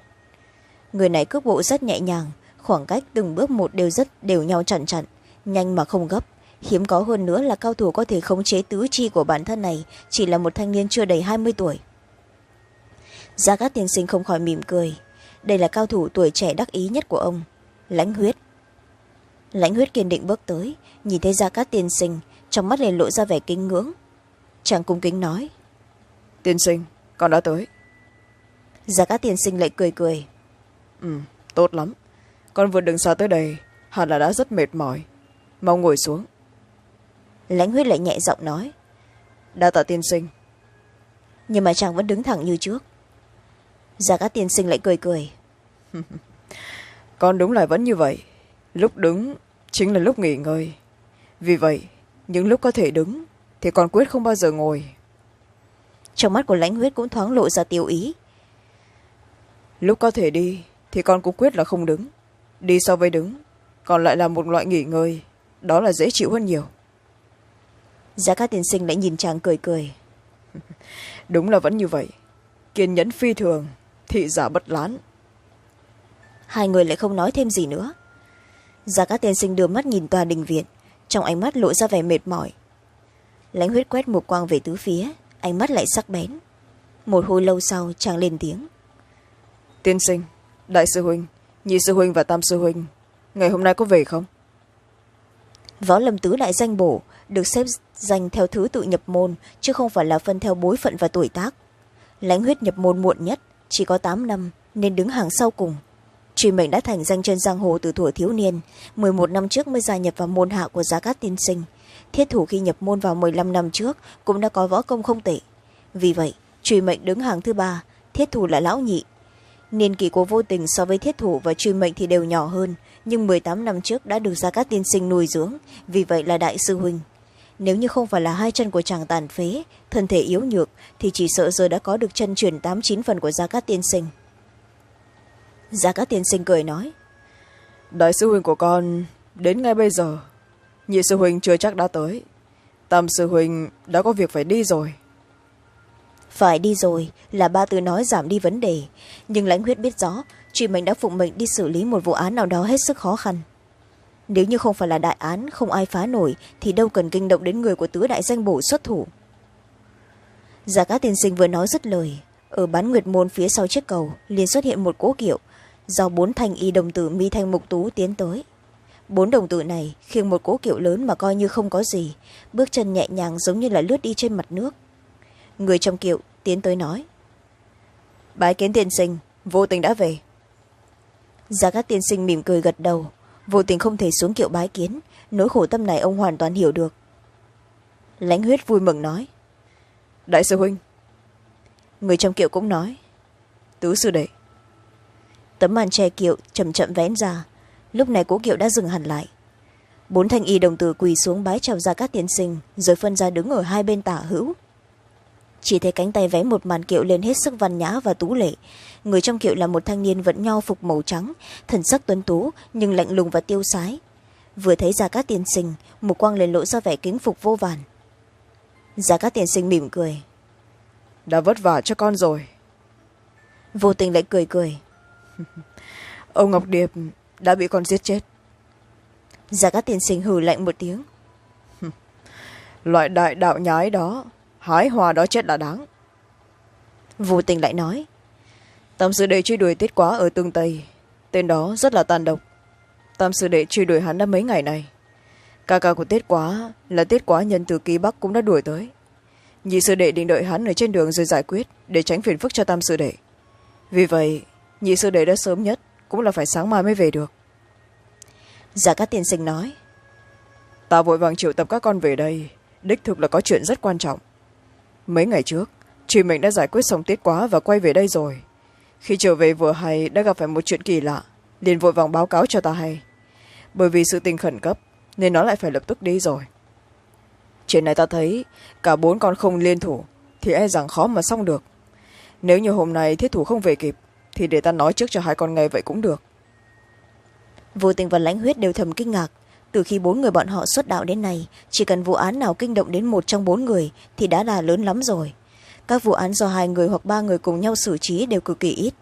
Người này cước bộ rất nhẹ nhàng, khoảng cách từng bước một đều rất, đều nhau chặn chặn, nhanh mà không gấp. Hiếm có hơn nữa là cao thủ có thể khống chế tứ chi của bản thân này, chỉ là một thanh niên chưa đầy hai mươi tuổi. Gia cát tiên sinh không khỏi mỉm cười. Đây là cao thủ tuổi trẻ đắc ý nhất của ông. Lãnh huyết. Lãnh huyết kiên định bước tới, nhìn thấy gia cát tiên sinh, trong mắt liền lộ ra vẻ kính ngưỡng. Chàng cung kính nói, tiên sinh, con đã tới gia cát tiên sinh lại cười cười. Ừ tốt lắm. Con vượt đường xa tới đây hẳn là đã rất mệt mỏi. Mau ngồi xuống. Lãnh huyết lại nhẹ giọng nói. Đa tạ tiên sinh. Nhưng mà chàng vẫn đứng thẳng như trước. Gia cát tiên sinh lại cười cười. Con đúng là vẫn như vậy. Lúc đứng chính là lúc nghỉ ngơi. Vì vậy những lúc có thể đứng thì con quyết không bao giờ ngồi. Trong mắt của lãnh huyết cũng thoáng lộ ra tiêu ý lúc có thể đi thì con cũng quyết là không đứng. Đi so với đứng còn lại là một loại nghỉ ngơi đó là dễ chịu hơn nhiều. Giá các tiên sinh lại nhìn chàng cười cười. Đúng là vẫn như vậy. Kiên nhẫn phi thường thị giả bất lán. Hai người lại không nói thêm gì nữa. Giá các tiên sinh đưa mắt nhìn tòa đình viện trong ánh mắt lộ ra vẻ mệt mỏi. Lãnh huyết quét một quang về tứ phía ánh mắt lại sắc bén. Một hồi lâu sau chàng lên tiếng tiên sinh, đại sư huynh, nhị sư huynh và tam sư huynh, ngày hôm nay có về không? Võ lâm tứ đại danh bổ được xếp danh theo thứ tự nhập môn, chứ không phải là phân theo bối phận và tuổi tác. Lãnh huyết nhập môn muộn nhất, chỉ có tám năm, nên đứng hàng sau cùng. Truy mệnh đã thành danh trên giang hồ từ tuổi thiếu niên m một năm trước mới gia nhập vào môn hạ của giá cát tiên sinh. Thiết thủ khi nhập môn vào m năm năm trước cũng đã có võ công không tệ. Vì vậy, truy mệnh đứng hàng thứ ba, thiết thủ là lão nhị niên kỷ của vô tình so với thiết thủ và truy mệnh thì đều nhỏ hơn, nhưng m tám năm trước đã được gia cát tiên sinh nuôi dưỡng, vì vậy là đại sư huynh. Nếu như không phải là hai chân của chàng tàn phế, thân thể yếu nhược, thì chỉ sợ giờ đã có được chân truyền tám chín phần của gia cát tiên sinh. Gia cát tiên sinh cười nói, đại sư huynh của con, đến ngay bây giờ, nhị sư huynh chưa chắc đã tới. Tam sư huynh đã có việc phải đi rồi phải đi rồi, là ba từ nói giảm đi vấn đề. Nhưng lãnh huyết biết rõ, chị mình đã phụng mệnh đi xử lý một vụ án nào đó hết sức khó khăn. Nếu như không phải là đại án, không ai phá nổi, thì đâu cần kinh động đến người của tứ đại danh bổ xuất thủ. Giả cá tiên sinh vừa nói dứt lời, ở bán nguyệt môn phía sau chiếc cầu, liền xuất hiện một cố kiệu, do bốn thanh y đồng tử mi thanh mục tú tiến tới. Bốn đồng tử này khiêng một cố kiệu lớn mà coi như không có gì, bước chân nhẹ nhàng giống như là lướt đi trên mặt nước người trong kiệu tiến tới nói. Bái kiến tiên sinh, vô tình đã về. Gia cát tiên sinh mỉm cười gật đầu. Vô tình không thể xuống kiệu bái kiến. Nỗi khổ tâm này ông hoàn toàn hiểu được. Lãnh huyết vui mừng nói. Đại sư huynh. Người trong kiệu cũng nói. Tứ sư đệ. Tấm màn che kiệu chậm chậm vén ra. Lúc này cố kiệu đã dừng hẳn lại. Bốn thanh y đồng tử quỳ xuống bái chào ra các tiên sinh, rồi phân ra đứng ở hai bên tả hữu chỉ thấy cánh tay vẽ một màn kiệu lên hết sức văn nhã và tú lệ. Người trong kiệu là một thanh niên vẫn nho phục màu trắng thần sắc tuấn tú nhưng lạnh lùng và tiêu sái. Vừa thấy ra các tiên sinh một quang lên lộ ra vẻ kính phục vô vàn. Ra các tiên sinh mỉm cười. Đã vất vả cho con rồi. Vô tình lại cười cười. Ông ngọc điệp đã bị con giết chết. Ra các tiên sinh hừ lạnh một tiếng. Loại đại đạo nhái đó hái hoa đó chết là đáng. Vô tình lại nói, tam sư đệ truy đuổi tiết quá ở tương tây, tên đó rất là tàn độc. Tam sư đệ truy đuổi hắn đã mấy ngày này. Ca ca của tiết quá là tiết quá nhân từ kỳ bắc cũng đã đuổi tới. Nhị sư đệ định đợi hắn ở trên đường rồi giải quyết để tránh phiền phức cho tam sư đệ. Vì vậy, nhị sư đệ đã sớm nhất cũng là phải sáng mai mới về được. Dạ Giả các tiên sinh nói, ta vội vàng triệu tập các con về đây, đích thực là có chuyện rất quan trọng mấy ngày trước, chị mình đã giải quyết xong tiết quá và quay về đây rồi. Khi trở về vừa hay, đã gặp phải một chuyện kỳ lạ, liền vội vàng báo cáo cho ta hay. Bởi vì sự tình khẩn cấp, nên nó lại phải lập tức đi rồi. Chuyện này ta thấy, cả bốn con không liên thủ, thì e rằng khó mà xong được. Nếu như hôm nay thiết thủ không về kịp, thì để ta nói trước cho hai con nghe vậy cũng được. Vô tình và lãnh huyết đều thầm kinh ngạc từ khi bốn người bọn họ xuất đạo đến nay, chỉ cần vụ án nào kinh động đến một trong bốn người thì đã là lớn lắm rồi. Các vụ án do hai người hoặc ba người cùng nhau xử trí đều cực kỳ ít.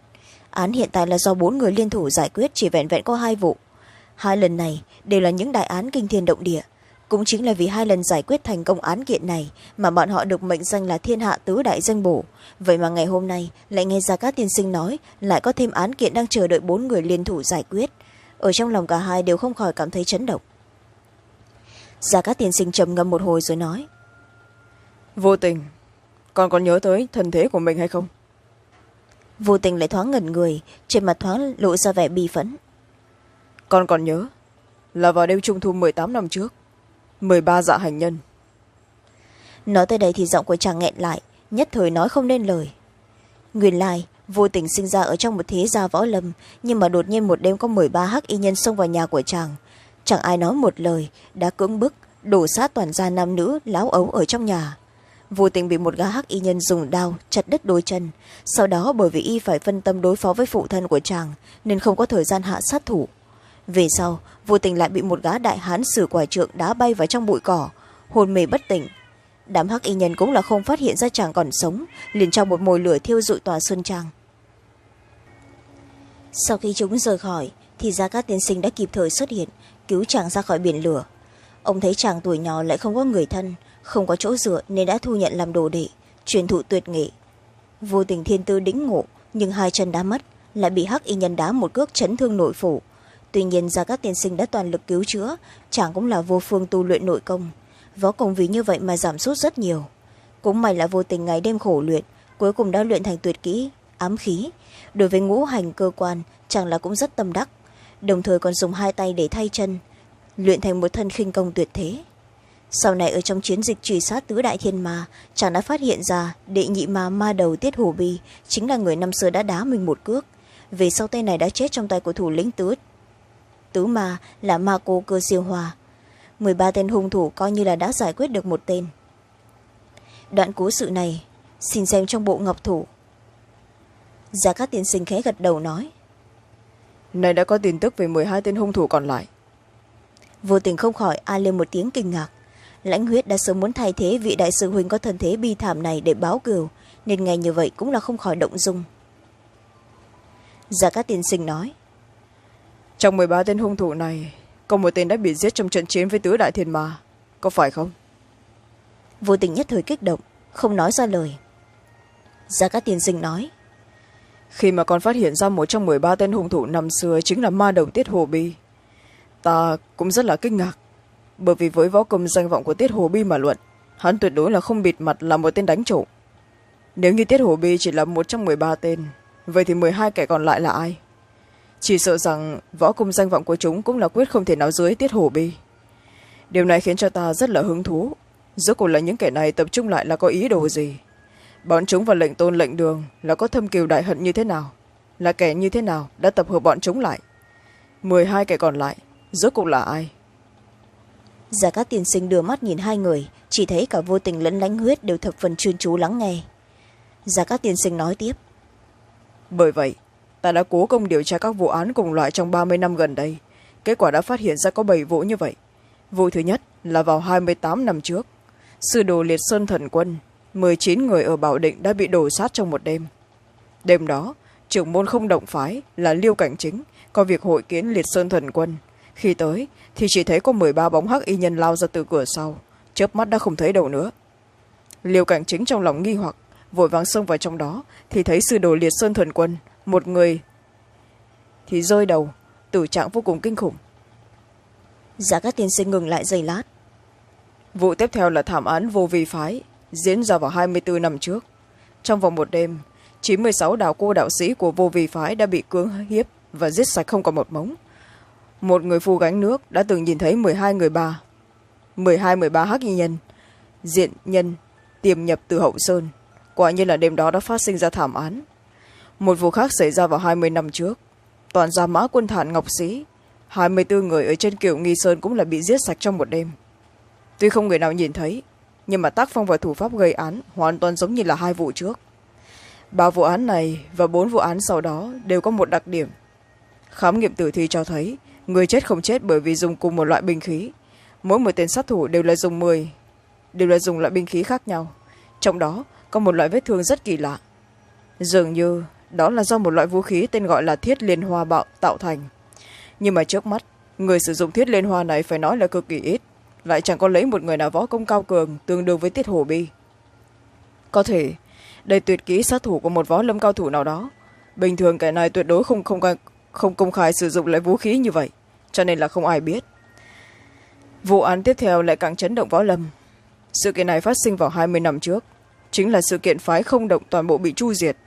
Án hiện tại là do bốn người liên thủ giải quyết, chỉ vẹn vẹn có hai vụ. Hai lần này đều là những đại án kinh thiên động địa. Cũng chính là vì hai lần giải quyết thành công án kiện này mà bọn họ được mệnh danh là thiên hạ tứ đại danh bổ. Vậy mà ngày hôm nay lại nghe ra các tiên sinh nói lại có thêm án kiện đang chờ đợi bốn người liên thủ giải quyết. Ở trong lòng cả hai đều không khỏi cảm thấy chấn động gia cát tiên sinh trầm ngâm một hồi rồi nói. Vô tình con còn nhớ tới thân thế của mình hay không? Vô tình lại thoáng ngẩn người trên mặt thoáng lộ ra vẻ bi phẫn. Con còn nhớ là vào đêm trung thu m tám năm trước m ba dạ hành nhân. Nói tới đây thì giọng của chàng nghẹn lại nhất thời nói không nên lời. Nguyên lai vô tình sinh ra ở trong một thế gia võ lâm nhưng mà đột nhiên một đêm có m ba hắc y nhân xông vào nhà của chàng chẳng ai nói một lời, đã cưỡng bức, đổ sát toàn gia nam nữ, láo ấu ở trong nhà. Vô tình bị một gã hắc y nhân dùng đao chặt đứt đôi chân. Sau đó bởi vì y phải phân tâm đối phó với phụ thân của chàng, nên không có thời gian hạ sát thủ. Về sau, vô tình lại bị một gã đại hán sử quả trượng đá bay vào trong bụi cỏ, hôn mê bất tỉnh. Đám hắc y nhân cũng là không phát hiện ra chàng còn sống, liền trong một mồi lửa thiêu dụi tòa xuân trang. Sau khi chúng rời khỏi, thì gia cát tiên sinh đã kịp thời xuất hiện cứu chàng ra khỏi biển lửa. Ông thấy chàng tuổi nhỏ lại không có người thân, không có chỗ dựa nên đã thu nhận làm đồ đệ, truyền thụ tuyệt nghệ. Vô tình thiên tư đĩnh ngộ, nhưng hai chân đã mất, lại bị hắc y nhân đá một cước chấn thương nội phủ. Tuy nhiên ra các tiên sinh đã toàn lực cứu chữa, chàng cũng là vô phương tu luyện nội công. Võ công vì như vậy mà giảm sút rất nhiều. Cũng may là vô tình ngày đêm khổ luyện, cuối cùng đã luyện thành tuyệt kỹ, ám khí. Đối với ngũ hành cơ quan, chàng là cũng rất tâm đắc đồng thời còn dùng hai tay để thay chân, luyện thành một thân khinh công tuyệt thế. Sau này ở trong chiến dịch truy sát tứ đại thiên ma, chàng đã phát hiện ra đệ nhị ma ma đầu tiết hồ bi chính là người năm xưa đã đá mình một cước, về sau tay này đã chết trong tay của thủ lĩnh tứ. Tứ ma là ma cô cơ siêu hòa m ba tên hung thủ coi như là đã giải quyết được một tên. Đoạn cố sự này, xin xem trong bộ ngọc thủ. Gia các tiên sinh khẽ gật đầu nói này đã có tin tức về m hai tên hung thủ còn lại. Vô tình không khỏi a lên một tiếng kinh ngạc. Lãnh huyết đã sớm muốn thay thế vị đại sư huynh có thân thế bi thảm này để báo cừu nên nghe như vậy cũng là không khỏi động dung. Gia cát tiên sinh nói trong mười ba tên hung thủ này có một tên đã bị giết trong trận chiến với tứ đại thiên ma có phải không? Vô tình nhất thời kích động không nói ra lời. Gia cát tiên sinh nói khi mà con phát hiện ra một trong mười ba tên hung thủ năm xưa chính là ma đầu tiết hồ bi, ta cũng rất là kinh ngạc. Bởi vì với võ công danh vọng của tiết hồ bi mà luận, hắn tuyệt đối là không bịt mặt là một tên đánh trộm nếu như tiết hồ bi chỉ là một trong mười ba tên, vậy thì mười hai kẻ còn lại là ai? Chỉ sợ rằng võ công danh vọng của chúng cũng là quyết không thể nào dưới tiết hồ bi. Điều này khiến cho ta rất là hứng thú. Rốt cuộc là những kẻ này tập trung lại là có ý đồ gì? Bọn chúng và lệnh tôn lệnh đường là có thâm kiều đại hận như thế nào? Là kẻ như thế nào đã tập hợp bọn chúng lại? Mười hai kẻ còn lại rốt cuộc là ai? Gia cát tiên sinh đưa mắt nhìn hai người chỉ thấy cả vô tình lẫn lánh huyết đều thập phần chuyên chú lắng nghe. Gia cát tiên sinh nói tiếp. Bởi vậy ta đã cố công điều tra các vụ án cùng loại trong ba mươi năm gần đây. Kết quả đã phát hiện ra có bảy vụ như vậy. Vụ thứ nhất là vào hai mươi tám năm trước sư đồ liệt sơn thần quân m chín người ở bảo định đã bị đổ sát trong một đêm. Đêm đó trưởng môn không động phái là liêu cảnh chính có việc hội kiến liệt sơn thần quân. Khi tới thì chỉ thấy có m ba bóng hắc y nhân lao ra từ cửa sau chớp mắt đã không thấy đâu nữa. Liêu cảnh chính trong lòng nghi hoặc vội vàng xông vào trong đó thì thấy sư đồ liệt sơn thần quân một người thì rơi đầu tử trạng vô cùng kinh khủng. Giá các tiên sinh ngừng lại giây lát. Vụ tiếp theo là thảm án vô vi phái diễn ra vào hai mươi bốn năm trước. Trong vòng một đêm, chín mươi sáu đạo cô đạo sĩ của vô vi phái đã bị cưỡng hiếp và giết sạch không còn một mống. Một người phu gánh nước đã từng nhìn thấy m hai người ba m hai m ba hắc y nhân, diện nhân tiềm nhập từ hậu sơn. Quả nhiên là đêm đó đã phát sinh ra thảm án. Một vụ khác xảy ra vào hai mươi năm trước. Toàn gia mã quân thản ngọc sĩ, hai mươi bốn người ở trên kiểu nghi sơn cũng là bị giết sạch trong một đêm. Tuy không người nào nhìn thấy nhưng mà tác phong và thủ pháp gây án hoàn toàn giống như là hai vụ trước. Ba vụ án này và bốn vụ án sau đó đều có một đặc điểm. Khám nghiệm tử thi cho thấy người chết không chết bởi vì dùng cùng một loại binh khí. Mỗi một tên sát thủ đều là dùng m đều là dùng loại binh khí khác nhau. Trong đó có một loại vết thương rất kỳ lạ. Dường như đó là do một loại vũ khí tên gọi là thiết liên hoa bạo tạo thành. Nhưng mà trước mắt, người sử dụng thiết liên hoa này phải nói là cực kỳ ít lại chẳng có lấy một người nào võ công cao cường tương đương với tiết hồ bi. Có thể đây tuyệt kỹ sát thủ của một võ lâm cao thủ nào đó. Bình thường kẻ này tuyệt đối không, không, không công khai sử dụng loại vũ khí như vậy cho nên là không ai biết. Vụ án tiếp theo lại càng chấn động võ lâm. Sự kiện này phát sinh vào hai mươi năm trước chính là sự kiện phái không động toàn bộ bị chu diệt.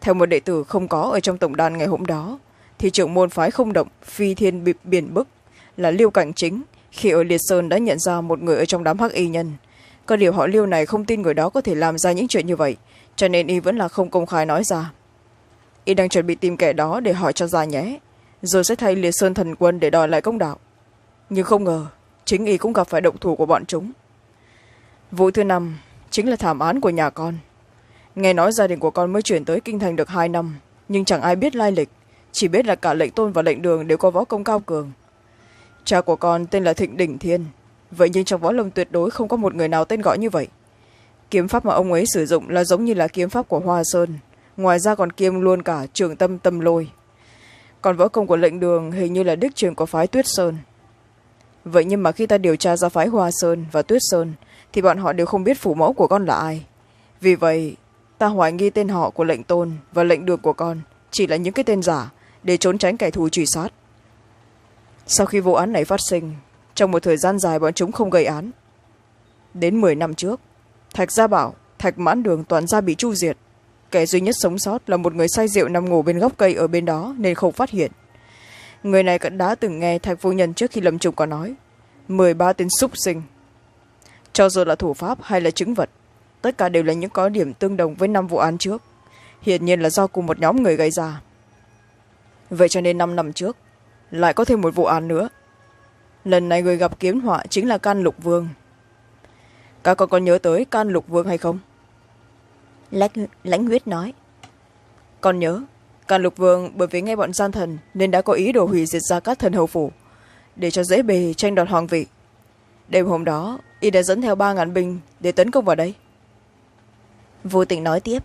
Theo một đệ tử không có ở trong tổng đàn ngày hôm đó thì trưởng môn phái không động phi thiên bị biển bức là liêu cảnh chính khi ở liệt sơn đã nhận ra một người ở trong đám hắc y nhân có điều họ liêu này không tin người đó có thể làm ra những chuyện như vậy, cho nên y vẫn là không công khai nói ra. Y đang chuẩn bị tìm kẻ đó để hỏi cho ra nhé, rồi sẽ thay liệt sơn thần quân để đòi lại công đạo. Nhưng không ngờ, chính y cũng gặp phải động thủ của bọn chúng. Vụ thứ năm chính là thảm án của nhà con. Nghe nói gia đình của con mới chuyển tới kinh thành được hai năm, nhưng chẳng ai biết lai lịch, chỉ biết là cả lệnh tôn và lệnh đường đều có võ công cao cường cha của con tên là thịnh đỉnh thiên. Vậy nhưng trong võ lâm tuyệt đối không có một người nào tên gọi như vậy. Kiếm pháp mà ông ấy sử dụng là giống như là kiếm pháp của hoa sơn. Ngoài ra còn kiêm luôn cả trường tâm tâm lôi. Còn võ công của lệnh đường hình như là đức truyền của phái tuyết sơn. Vậy nhưng mà khi ta điều tra ra phái hoa sơn và tuyết sơn, thì bọn họ đều không biết phủ mẫu của con là ai. Vì vậy, ta hoài nghi tên họ của lệnh tôn và lệnh đường của con chỉ là những cái tên giả để trốn tránh kẻ thù truy sát sau khi vụ án này phát sinh, trong một thời gian dài bọn chúng không gây án. Đến m năm trước, thạch gia bảo, thạch mãn đường toàn ra bị chu diệt. Kẻ duy nhất sống sót là một người say rượu nằm ngủ bên gốc cây ở bên đó nên không phát hiện. Người này cận đã từng nghe thạch phu nhân trước khi lâm trùng có nói, mười ba tên súc sinh, cho dù là thủ pháp hay là chứng vật, tất cả đều là những có điểm tương đồng với năm vụ án trước. Hiển nhiên là do cùng một nhóm người gây ra. Vậy cho nên năm năm trước lại có thêm một vụ án nữa. Lần này người gặp kiếm họa chính là can lục vương. Các con có nhớ tới can lục vương hay không? Lãnh, lãnh huyết nói. Con nhớ can lục vương bởi vì nghe bọn gian thần nên đã có ý đồ hủy diệt ra các thần hầu phủ để cho dễ bề tranh đoạt hoàng vị. Đêm hôm đó y đã dẫn theo ba ngàn binh để tấn công vào đây. Vô tình nói tiếp.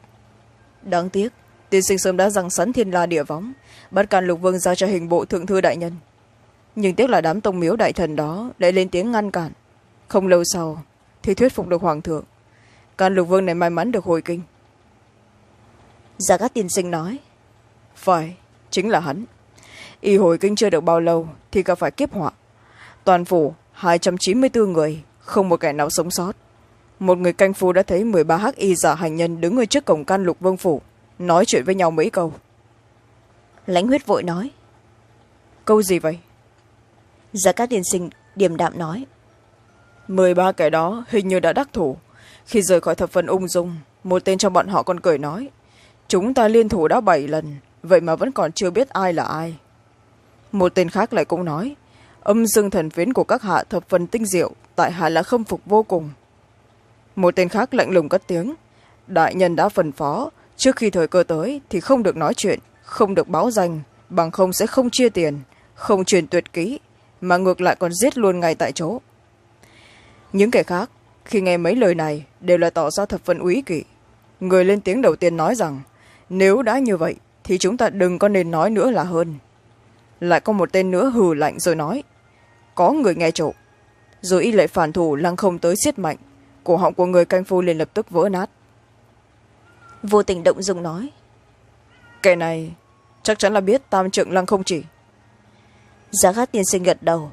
Đáng tiếc tiên sinh sớm đã rằng sẵn thiên la địa võng bắt can lục vương ra cho hình bộ thượng thư đại nhân. Nhưng tiếc là đám tông miếu đại thần đó lại lên tiếng ngăn cản. Không lâu sau thì thuyết phục được hoàng thượng. Can lục vương này may mắn được hồi kinh. Gia các tiên sinh nói, phải, chính là hắn. Y hồi kinh chưa được bao lâu thì gặp phải kiếp họa. Toàn phủ hai trăm chín mươi bốn người, không một kẻ nào sống sót. Một người canh phu đã thấy mười ba hắc y giả hành nhân đứng ở trước cổng can lục vương phủ, nói chuyện với nhau mấy câu lãnh huyết vội nói. Câu gì vậy? Gia các tiên sinh điềm đạm nói. Mười ba kẻ đó hình như đã đắc thủ. Khi rời khỏi thập phần ung dung một tên trong bọn họ còn cười nói. Chúng ta liên thủ đã bảy lần vậy mà vẫn còn chưa biết ai là ai. Một tên khác lại cũng nói. Âm dương thần phiến của các hạ thập phần tinh diệu tại hạ là khâm phục vô cùng. Một tên khác lạnh lùng cất tiếng. Đại nhân đã phân phó trước khi thời cơ tới thì không được nói chuyện không được báo danh, bằng không sẽ không chia tiền, không truyền tuyệt ký mà ngược lại còn giết luôn ngay tại chỗ. Những kẻ khác, khi nghe mấy lời này, đều là tỏ ra thập phần úy kỵ. Người lên tiếng đầu tiên nói rằng, nếu đã như vậy, thì chúng ta đừng có nên nói nữa là hơn. Lại có một tên nữa hừ lạnh rồi nói, có người nghe trộm rồi y lại phản thủ lăng không tới siết mạnh, cổ họng của người canh phu liền lập tức vỡ nát. Vô tình động dùng nói kẻ này chắc chắn là biết tam trượng lăng không chỉ. Giá khát tiên sinh gật đầu.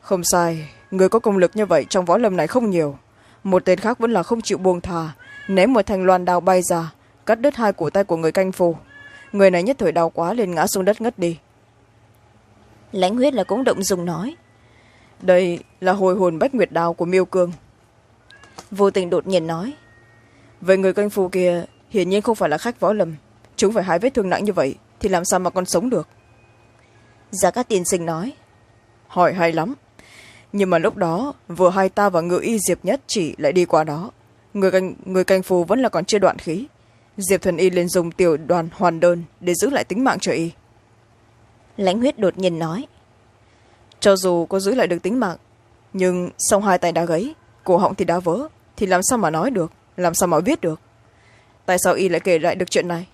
Không sai người có công lực như vậy trong võ lâm này không nhiều. Một tên khác vẫn là không chịu buông thà ném một thanh loan đao bay ra cắt đứt hai cổ tay của người canh phu. Người này nhất thời đau quá liền ngã xuống đất ngất đi. Lãnh huyết là cũng động dùng nói. Đây là hồi hồn bách nguyệt đao của miêu cương. Vô tình đột nhiên nói. Vậy người canh phu kia hiển nhiên không phải là khách võ lâm chúng phải hai vết thương nặng như vậy thì làm sao mà còn sống được? Gia các tiên sinh nói. Hỏi hay lắm. Nhưng mà lúc đó vừa hai ta và ngự y diệp nhất chỉ lại đi qua đó. Người canh, người canh phù vẫn là còn chưa đoạn khí. Diệp thần y liền dùng tiểu đoàn hoàn đơn để giữ lại tính mạng cho y. Lãnh huyết đột nhiên nói. Cho dù có giữ lại được tính mạng nhưng song hai tay đã gấy cổ họng thì đã vỡ thì làm sao mà nói được làm sao mà viết được? Tại sao y lại kể lại được chuyện này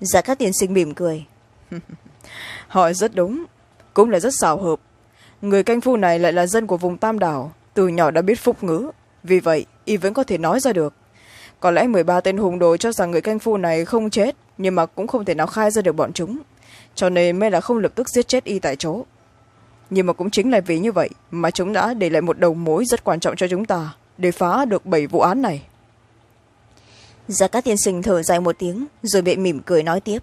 dạ các tiên sinh mỉm cười. Hỏi rất đúng, cũng là rất xào hợp. Người canh phu này lại là dân của vùng tam đảo, từ nhỏ đã biết phúc ngữ. Vì vậy, y vẫn có thể nói ra được. Có lẽ mười ba tên hùng đồ cho rằng người canh phu này không chết, nhưng mà cũng không thể nào khai ra được bọn chúng. Cho nên mới là không lập tức giết chết y tại chỗ. Nhưng mà cũng chính là vì như vậy mà chúng đã để lại một đầu mối rất quan trọng cho chúng ta, để phá được bảy vụ án này gia cát tiên sinh thở dài một tiếng, rồi bệ mỉm cười nói tiếp.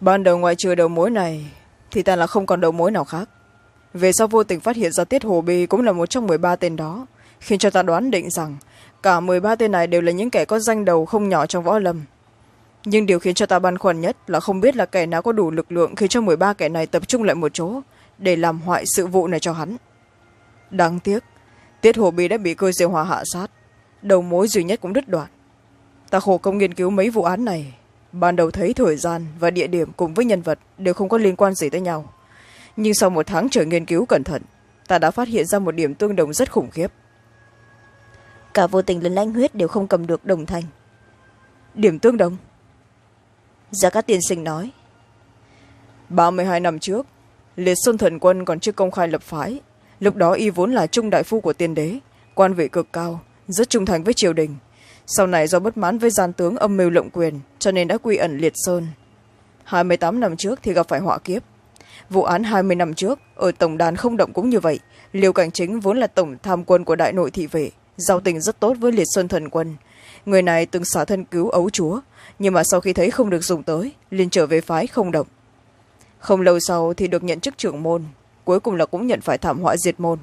Ban đầu ngoài trừ đầu mối này, thì ta là không còn đầu mối nào khác. Về sau vô tình phát hiện ra tiết hồ bi cũng là một trong m ba tên đó, khiến cho ta đoán định rằng cả m ba tên này đều là những kẻ có danh đầu không nhỏ trong võ lâm. Nhưng điều khiến cho ta băn khoăn nhất là không biết là kẻ nào có đủ lực lượng khiến cho m ba kẻ này tập trung lại một chỗ để làm hoại sự vụ này cho hắn. Đáng tiếc, tiết hồ bi đã bị cơ diêu hòa hạ sát, đầu mối duy nhất cũng đứt đoạn ta khổ công nghiên cứu mấy vụ án này. Ban đầu thấy thời gian và địa điểm cùng với nhân vật đều không có liên quan gì tới nhau. Nhưng sau một tháng trở nghiên cứu cẩn thận ta đã phát hiện ra một điểm tương đồng rất khủng khiếp. Cả vô tình lẫn lãnh huyết đều không cầm được đồng thanh. Điểm tương đồng? Gia cát tiên sinh nói. ba mươi hai năm trước liệt xuân thần quân còn chưa công khai lập phái. Lúc đó y vốn là trung đại phu của tiên đế quan vị cực cao rất trung thành với triều đình sau này do bất mãn với gian tướng âm mưu lộng quyền, cho nên đã quy ẩn liệt sơn. Hai mươi tám năm trước thì gặp phải họa kiếp. Vụ án hai mươi năm trước, ở tổng đàn không động cũng như vậy. Liêu cảnh chính vốn là tổng tham quân của đại nội thị vệ, giao tình rất tốt với liệt sơn thần quân. Người này từng xả thân cứu ấu chúa, nhưng mà sau khi thấy không được dùng tới, liền trở về phái không động. Không lâu sau thì được nhận chức trưởng môn, cuối cùng là cũng nhận phải thảm họa diệt môn.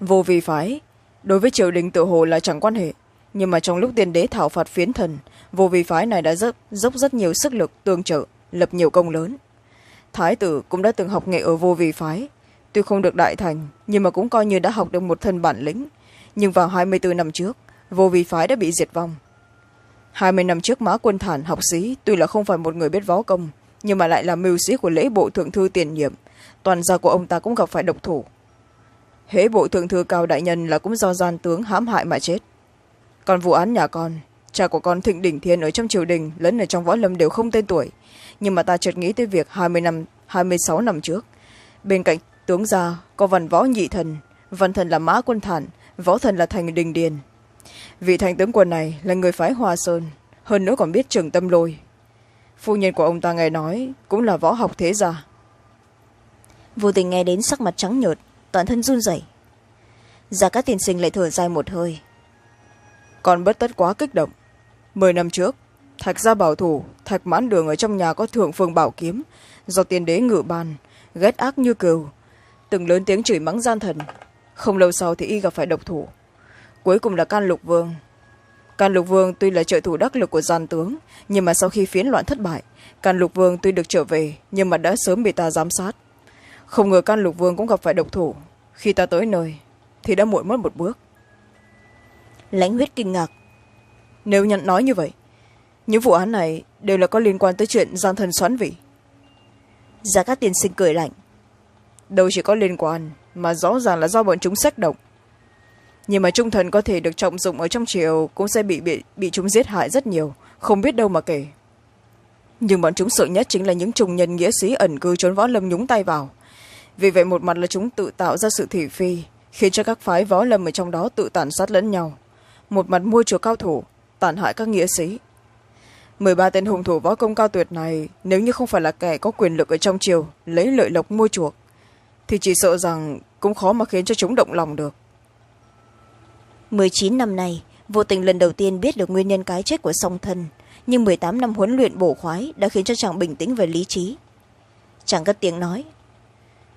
Vô vi phái, đối với triều đình tự hồ là chẳng quan hệ nhưng mà trong lúc tiên đế thảo phạt phiến thần vô vi phái này đã dốc, dốc rất nhiều sức lực tương trợ lập nhiều công lớn. Thái tử cũng đã từng học nghệ ở vô vi phái. Tuy không được đại thành nhưng mà cũng coi như đã học được một thân bản lĩnh. Nhưng vào hai mươi bốn năm trước vô vi phái đã bị diệt vong. hai mươi năm trước mã quân thản học sĩ tuy là không phải một người biết võ công nhưng mà lại là mưu sĩ của lễ bộ thượng thư tiền nhiệm. Toàn gia của ông ta cũng gặp phải độc thủ. Hễ bộ thượng thư cao đại nhân là cũng do gian tướng hãm hại mà chết còn vụ án nhà con, cha của con thịnh đỉnh thiên ở trong triều đình, lẫn ở trong võ lâm đều không tên tuổi. Nhưng mà ta chợt nghĩ tới việc hai mươi năm, hai mươi sáu năm trước, bên cạnh tướng gia có văn võ nhị thần, văn thần là mã quân thản, võ thần là thành đình điền. Vị thành tướng quân này là người phái hoa sơn, hơn nữa còn biết trường tâm lôi. Phu nhân của ông ta nghe nói cũng là võ học thế gia. Vô tình nghe đến sắc mặt trắng nhợt, toàn thân run rẩy. Dạ gia các tiên sinh lại thở dài một hơi còn bất tất quá kích động. Mười năm trước, thạch gia bảo thủ, thạch mãn đường ở trong nhà có thượng phương bảo kiếm. Do tiên đế ngự ban, ghét ác như cừu. Từng lớn tiếng chửi mắng gian thần. Không lâu sau thì y gặp phải độc thủ. Cuối cùng là can lục vương. Can lục vương tuy là trợ thủ đắc lực của gian tướng, nhưng mà sau khi phiến loạn thất bại, can lục vương tuy được trở về, nhưng mà đã sớm bị ta giám sát. Không ngờ can lục vương cũng gặp phải độc thủ. Khi ta tới nơi, thì đã muộn mất một bước lãnh huyết kinh ngạc. Nếu nhận nói như vậy những vụ án này đều là có liên quan tới chuyện gian thân xoắn vị. Giá các tiên sinh cười lạnh. Đâu chỉ có liên quan mà rõ ràng là do bọn chúng sách động nhưng mà trung thần có thể được trọng dụng ở trong triều cũng sẽ bị, bị bị chúng giết hại rất nhiều không biết đâu mà kể. Nhưng bọn chúng sợ nhất chính là những trùng nhân nghĩa sĩ ẩn cư trốn võ lâm nhúng tay vào. Vì vậy một mặt là chúng tự tạo ra sự thị phi khiến cho các phái võ lâm ở trong đó tự tàn sát lẫn nhau một mặt mua chuộc cao thủ tàn hại các nghĩa sĩ. Mười ba tên hùng thủ võ công cao tuyệt này nếu như không phải là kẻ có quyền lực ở trong triều lấy lợi lộc mua chuộc thì chỉ sợ rằng cũng khó mà khiến cho chúng động lòng được. Mười chín năm nay vô tình lần đầu tiên biết được nguyên nhân cái chết của song thân nhưng mười tám năm huấn luyện bổ khoái đã khiến cho chàng bình tĩnh về lý trí. Chàng cất tiếng nói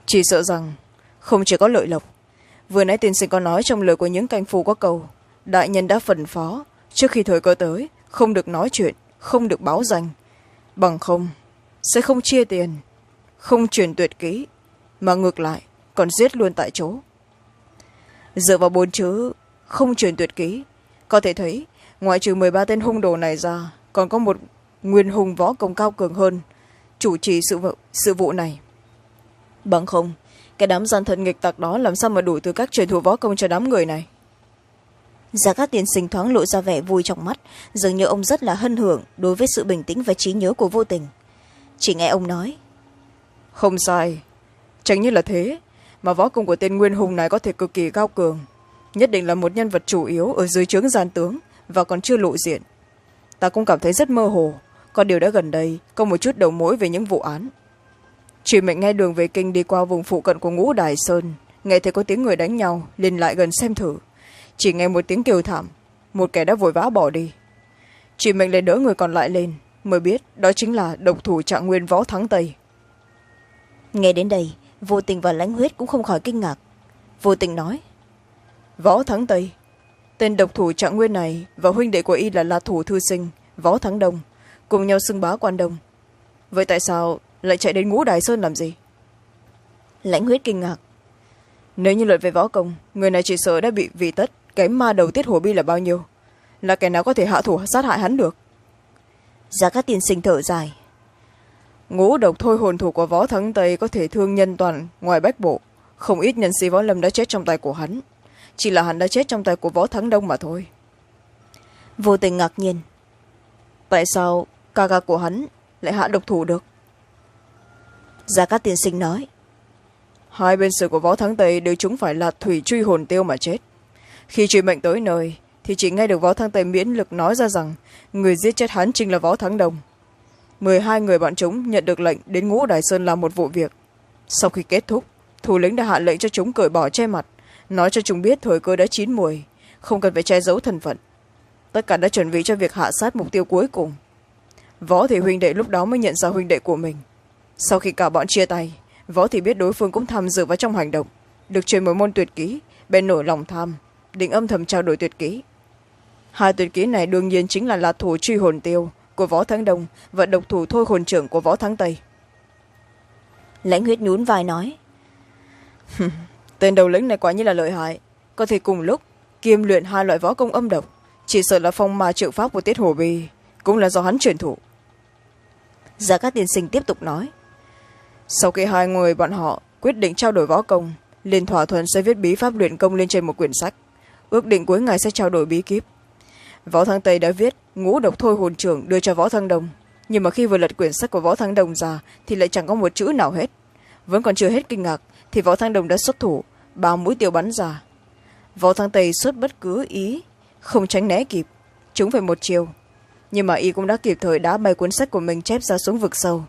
chỉ sợ rằng không chỉ có lợi lộc. Vừa nãy tiên sinh có nói trong lời của những canh phu có câu đại nhân đã phần phó. Trước khi thời cơ tới không được nói chuyện không được báo danh. Bằng không sẽ không chia tiền không truyền tuyệt ký mà ngược lại còn giết luôn tại chỗ. Dựa vào bốn chữ không truyền tuyệt ký có thể thấy ngoại trừ mười ba tên hung đồ này ra còn có một nguyên hùng võ công cao cường hơn chủ trì sự, vụ, sự vụ này. Bằng không cái đám gian thân nghịch tặc đó làm sao mà đủ tư cách truyền thụ võ công cho đám người này? Giả các tiên sinh thoáng lộ ra vẻ vui trong mắt, dường như ông rất là hân hưởng đối với sự bình tĩnh và trí nhớ của vô tình. Chỉ nghe ông nói, không sai, chẳng như là thế, mà võ công của tên nguyên hùng này có thể cực kỳ cao cường, nhất định là một nhân vật chủ yếu ở dưới trướng gian tướng và còn chưa lộ diện. Ta cũng cảm thấy rất mơ hồ còn điều đã gần đây, có một chút đầu mối về những vụ án. Chị mệnh nghe đường về kinh đi qua vùng phụ cận của ngũ đài sơn, nghe thấy có tiếng người đánh nhau, liền lại gần xem thử chỉ nghe một tiếng kêu thảm một kẻ đã vội vã bỏ đi. Chị mệnh lại đỡ người còn lại lên mới biết đó chính là độc thủ trạng nguyên võ thắng tây. Nghe đến đây vô tình và lãnh huyết cũng không khỏi kinh ngạc. Vô tình nói võ thắng tây tên độc thủ trạng nguyên này và huynh đệ của y là la thủ thư sinh võ thắng đông cùng nhau xưng bá quan đông. Vậy tại sao lại chạy đến ngũ đài sơn làm gì? Lãnh huyết kinh ngạc. Nếu như luận về võ công người này chỉ sợ đã bị vì tất kém ma đầu tiết hồ bi là bao nhiêu? Là kẻ nào có thể hạ thủ sát hại hắn được? Giá các tiên sinh thở dài. Ngũ độc thôi hồn thủ của võ thắng tây có thể thương nhân toàn ngoài bách bộ. Không ít nhân sĩ võ lâm đã chết trong tay của hắn. Chỉ là hắn đã chết trong tay của võ thắng đông mà thôi. Vô tình ngạc nhiên. Tại sao ca ca của hắn lại hạ độc thủ được? Gia cát tiên sinh nói. Hai bên sự của võ thắng tây đều chúng phải là thủy truy hồn tiêu mà chết khi truy mệnh tới nơi, thì chỉ nghe được võ thắng tây miễn lực nói ra rằng người giết chết hắn chính là võ thắng đông. Mười hai người bọn chúng nhận được lệnh đến ngũ đài sơn làm một vụ việc. Sau khi kết thúc, thủ lĩnh đã hạ lệnh cho chúng cởi bỏ che mặt, nói cho chúng biết thời cơ đã chín mùi không cần phải che giấu thân phận. Tất cả đã chuẩn bị cho việc hạ sát mục tiêu cuối cùng. Võ thị huynh đệ lúc đó mới nhận ra huynh đệ của mình. Sau khi cả bọn chia tay, võ thị biết đối phương cũng tham dự vào trong hành động, được truyền một môn tuyệt kỹ bên nổi lòng tham định âm thầm trao đổi tuyệt kỹ. Hai tuyệt kỹ này đương nhiên chính là lạc thủ truy hồn tiêu của võ thắng đông và độc thủ thôi hồn trưởng của võ thắng tây. Lãnh huyết nhún vai nói. Tên đầu lĩnh này quả như là lợi hại. Có thể cùng lúc kiêm luyện hai loại võ công âm độc. Chỉ sợ là phong ma triệu pháp của tiết hồ bi cũng là do hắn truyền thụ. Gia các tiên sinh tiếp tục nói. Sau khi hai người bọn họ quyết định trao đổi võ công liền thỏa thuận sẽ viết bí pháp luyện công lên trên một quyển sách ước định cuối ngày sẽ trao đổi bí kíp. Võ thăng tây đã viết, ngũ độc thôi hồn trưởng đưa cho võ thăng đông nhưng mà khi vừa lật quyển sách của võ thăng đông ra, thì lại chẳng có một chữ nào hết. Vẫn còn chưa hết kinh ngạc, thì võ thăng đông đã xuất thủ ba mũi tiêu bắn ra. Võ thăng tây xuất bất cứ ý, không tránh né kịp chúng phải một chiều. Nhưng mà y cũng đã kịp thời đá bay cuốn sách của mình chép ra xuống vực sâu.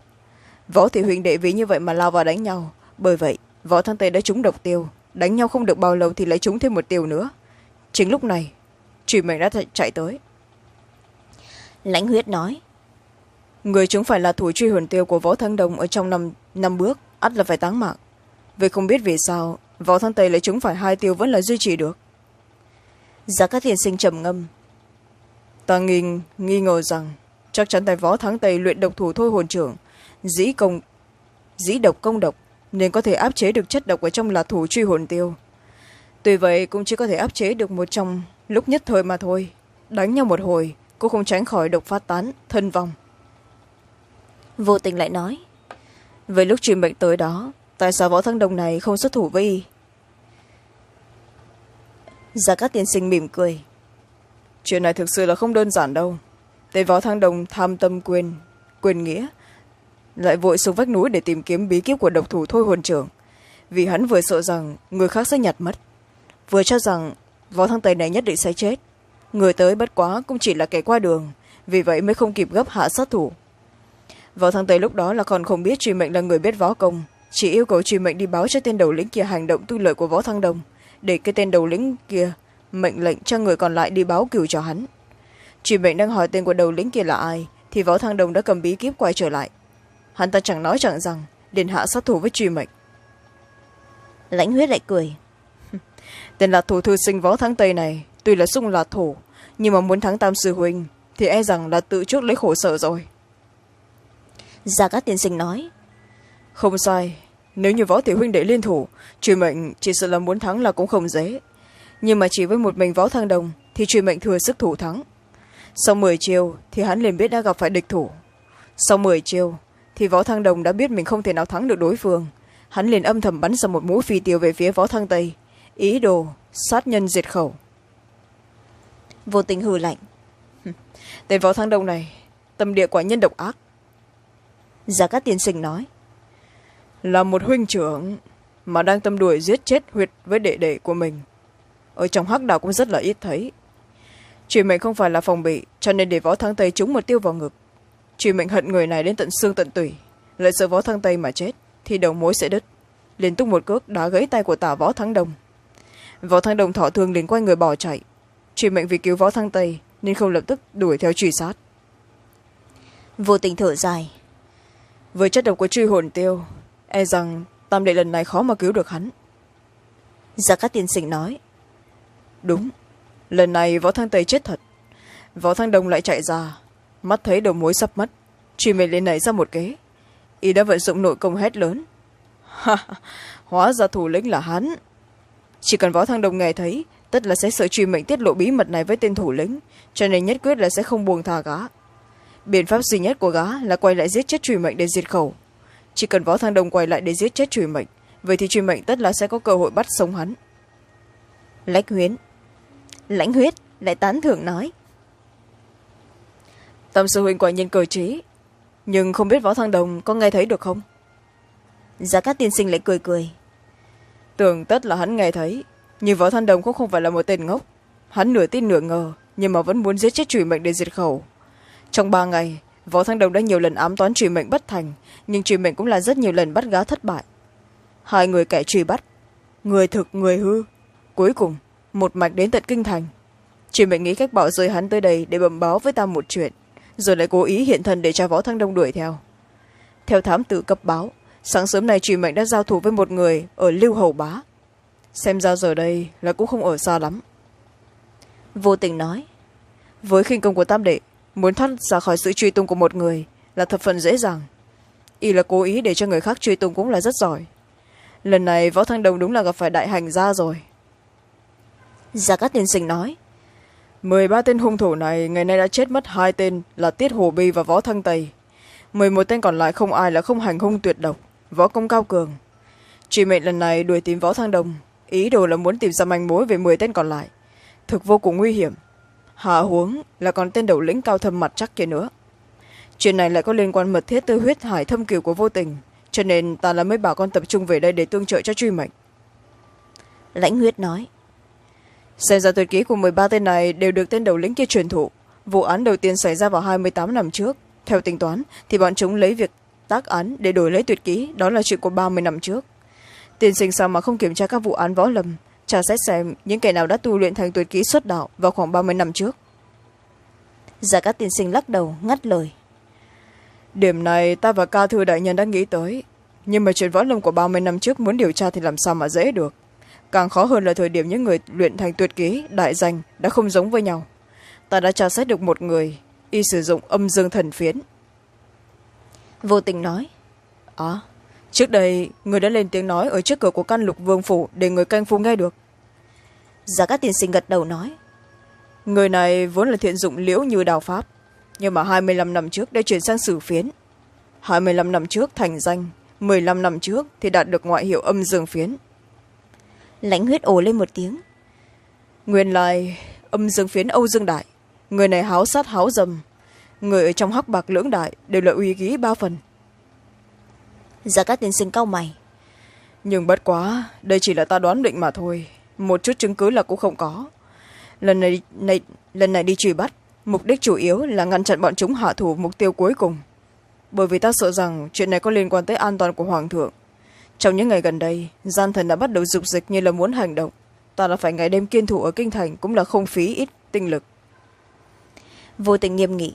Võ thị huỳnh đệ ví như vậy mà lao vào đánh nhau. Bởi vậy, võ thăng tây đã trúng độc tiêu. Đánh nhau không được bao lâu thì lại trúng thêm một tiêu nữa chính lúc này truy mệnh đã chạy tới. Lãnh huyết nói người chúng phải là thủ truy hồn tiêu của võ thăng đông ở trong năm, năm bước ắt là phải táng mạng. Vì không biết vì sao võ thăng tây lại chúng phải hai tiêu vẫn là duy trì được. Giá các tiên sinh trầm ngâm. Ta nghi, nghi ngờ rằng chắc chắn tài võ thắng tây luyện độc thủ thôi hồn trưởng dĩ công dĩ độc công độc nên có thể áp chế được chất độc ở trong là thủ truy hồn tiêu tuy vậy cũng chỉ có thể áp chế được một trong lúc nhất thời mà thôi. Đánh nhau một hồi cũng không tránh khỏi độc phát tán thân vong. Vô tình lại nói vậy lúc truyền mệnh tới đó tại sao võ thăng đông này không xuất thủ với y? Gia các tiên sinh mỉm cười. Chuyện này thực sự là không đơn giản đâu. Tề võ thăng đông tham tâm quyền quyền nghĩa lại vội xuống vách núi để tìm kiếm bí kíp của độc thủ thôi hồn trưởng. Vì hắn vừa sợ rằng người khác sẽ nhặt mất vừa cho rằng võ thăng tây này nhất định sẽ chết. Người tới bất quá cũng chỉ là kẻ qua đường, vì vậy mới không kịp gấp hạ sát thủ. Võ thăng tây lúc đó là còn không biết truy mệnh là người biết võ công, chỉ yêu cầu truy mệnh đi báo cho tên đầu lĩnh kia hành động tư lợi của võ thăng đông, để cái tên đầu lĩnh kia mệnh lệnh cho người còn lại đi báo cửu cho hắn. Truy mệnh đang hỏi tên của đầu lĩnh kia là ai, thì võ thăng đông đã cầm bí kíp quay trở lại. Hắn ta chẳng nói chẳng rằng, liền hạ sát thủ với truy mệnh. Lãnh huyết lại cười tên là thủ thư sinh võ thắng tây này tuy là sung là thủ nhưng mà muốn thắng tam sư huynh thì e rằng là tự chuốc lấy khổ sở rồi. Gia các tiên sinh nói không sai nếu như võ tiểu huynh đệ liên thủ truy mệnh chỉ sợ là muốn thắng là cũng không dễ. Nhưng mà chỉ với một mình võ thăng đồng thì truy mệnh thừa sức thủ thắng. Sau mười chiêu thì hắn liền biết đã gặp phải địch thủ. Sau mười chiêu thì võ thăng đồng đã biết mình không thể nào thắng được đối phương. Hắn liền âm thầm bắn ra một mũi phi tiêu về phía võ thăng tây ý đồ sát nhân diệt khẩu. Vô tình hừ lạnh. Tên võ thăng đông này tâm địa quả nhân độc ác. Gia cát tiên sinh nói là một huynh trưởng mà đang tâm đuổi giết chết huyệt với đệ đệ của mình. Ở trong hắc đảo cũng rất là ít thấy. Chuyện mệnh không phải là phòng bị cho nên để võ thăng tây trúng một tiêu vào ngực. Chuyện mệnh hận người này đến tận xương tận tủy lại sợ võ thăng tây mà chết thì đầu mối sẽ đứt. Liền tung một cước đá gãy tay của tả võ thắng đông võ thăng đông thọ thương liền quay người bỏ chạy. Truy mệnh vì cứu võ thăng tây nên không lập tức đuổi theo truy sát. Vô tình thở dài. Với chất độc của truy hồn tiêu e rằng tam đệ lần này khó mà cứu được hắn. Gia cát tiên sinh nói. Đúng lần này võ thăng tây chết thật. Võ thăng đông lại chạy ra mắt thấy đầu mối sắp mất. Truy mệnh lên nảy ra một kế. Y đã vận dụng nội công hét lớn. Hóa ra thủ lĩnh là hắn chỉ cần võ thăng đồng nghe thấy, tất là sẽ sợ truy mệnh tiết lộ bí mật này với tên thủ lĩnh, cho nên nhất quyết là sẽ không buông tha gá biện pháp duy nhất của gá là quay lại giết chết truy mệnh để diệt khẩu. Chỉ cần võ thăng đồng quay lại để giết chết truy mệnh, vậy thì truy mệnh tất là sẽ có cơ hội bắt sống hắn. Lãnh huyến. Lãnh huyết, lại tán thưởng nói. Tâm sư huynh quả nhiên cờ trí, nhưng không biết võ thăng đồng có nghe thấy được không? Giá các tiên sinh lại cười cười tưởng tất là hắn nghe thấy. Nhưng võ thanh đồng cũng không phải là một tên ngốc. Hắn nửa tin nửa ngờ, nhưng mà vẫn muốn giết chết trùy mệnh để diệt khẩu. Trong ba ngày, võ thanh đồng đã nhiều lần ám toán trùy mệnh bất thành, nhưng trùy mệnh cũng là rất nhiều lần bắt gá thất bại. Hai người kẻ truy bắt, người thực, người hư. Cuối cùng, một mạch đến tận kinh thành. Trùy mệnh nghĩ cách bỏ rơi hắn tới đây để bẩm báo với ta một chuyện, rồi lại cố ý hiện thân để cho võ thanh đông đuổi theo. Theo thám tử cấp báo sáng sớm này trùy mệnh đã giao thủ với một người ở lưu hầu bá. Xem ra giờ đây là cũng không ở xa lắm. Vô tình nói với khinh công của tam đệ muốn thoát ra khỏi sự truy tung của một người là thập phần dễ dàng. Y là cố ý để cho người khác truy tung cũng là rất giỏi. Lần này võ thăng đồng đúng là gặp phải đại hành gia rồi. Gia cát tiên sinh nói mười ba tên hung thủ này ngày nay đã chết mất hai tên là tiết hồ bi và võ thăng tây. mười một tên còn lại không ai là không hành hung tuyệt độc võ công cao cường. Truy mệnh lần này đuổi tìm võ thăng đồng ý đồ là muốn tìm ra manh mối về mười tên còn lại. Thực vô cùng nguy hiểm. Hạ huống là còn tên đầu lĩnh cao thâm mặt chắc kia nữa. Chuyện này lại có liên quan mật thiết tới huyết hải thâm cửu của vô tình cho nên ta là mấy bà con tập trung về đây để tương trợ cho truy mệnh. Lãnh huyết nói. Xem ra tuyệt ký của m ba tên này đều được tên đầu lĩnh kia truyền thụ. Vụ án đầu tiên xảy ra vào hai mươi tám năm trước. Theo tính toán thì bọn chúng lấy việc tác án để đổi lấy tuyệt ký đó là chuyện của ba mươi năm trước. Tiên sinh sao mà không kiểm tra các vụ án võ lâm tra xét xem những kẻ nào đã tu luyện thành tuyệt ký xuất đạo vào khoảng ba mươi năm trước. Giả các tiên sinh lắc đầu, ngắt lời. Điểm này ta và ca thư đại nhân đã nghĩ tới, nhưng mà chuyện võ lâm của ba mươi năm trước muốn điều tra thì làm sao mà dễ được. Càng khó hơn là thời điểm những người luyện thành tuyệt ký đại danh đã không giống với nhau. Ta đã tra xét được một người y sử dụng âm dương thần phiến vô tình nói. À trước đây người đã lên tiếng nói ở trước cửa của căn lục vương phủ để người canh phu nghe được. Giả các tiên sinh gật đầu nói. Người này vốn là thiện dụng liễu như đào pháp nhưng mà hai mươi năm năm trước đã chuyển sang sử phiến. hai mươi năm năm trước thành danh m ộ ư ơ i năm năm trước thì đạt được ngoại hiệu âm dương phiến. Lãnh huyết ồ lên một tiếng. Nguyên lai âm dương phiến âu dương đại người này háo sát háo dầm người ở trong hắc bạc lưỡng đại đều là uy ký ba phần. Gia cát tiên sinh cau mày. Nhưng bất quá đây chỉ là ta đoán định mà thôi. Một chút chứng cứ là cũng không có. Lần này, này lần này đi truy bắt mục đích chủ yếu là ngăn chặn bọn chúng hạ thủ mục tiêu cuối cùng. Bởi vì ta sợ rằng chuyện này có liên quan tới an toàn của hoàng thượng. Trong những ngày gần đây gian thần đã bắt đầu dục dịch như là muốn hành động. Ta đã phải ngày đêm kiên thủ ở kinh thành cũng là không phí ít tinh lực. Vô tình nghiêm nghị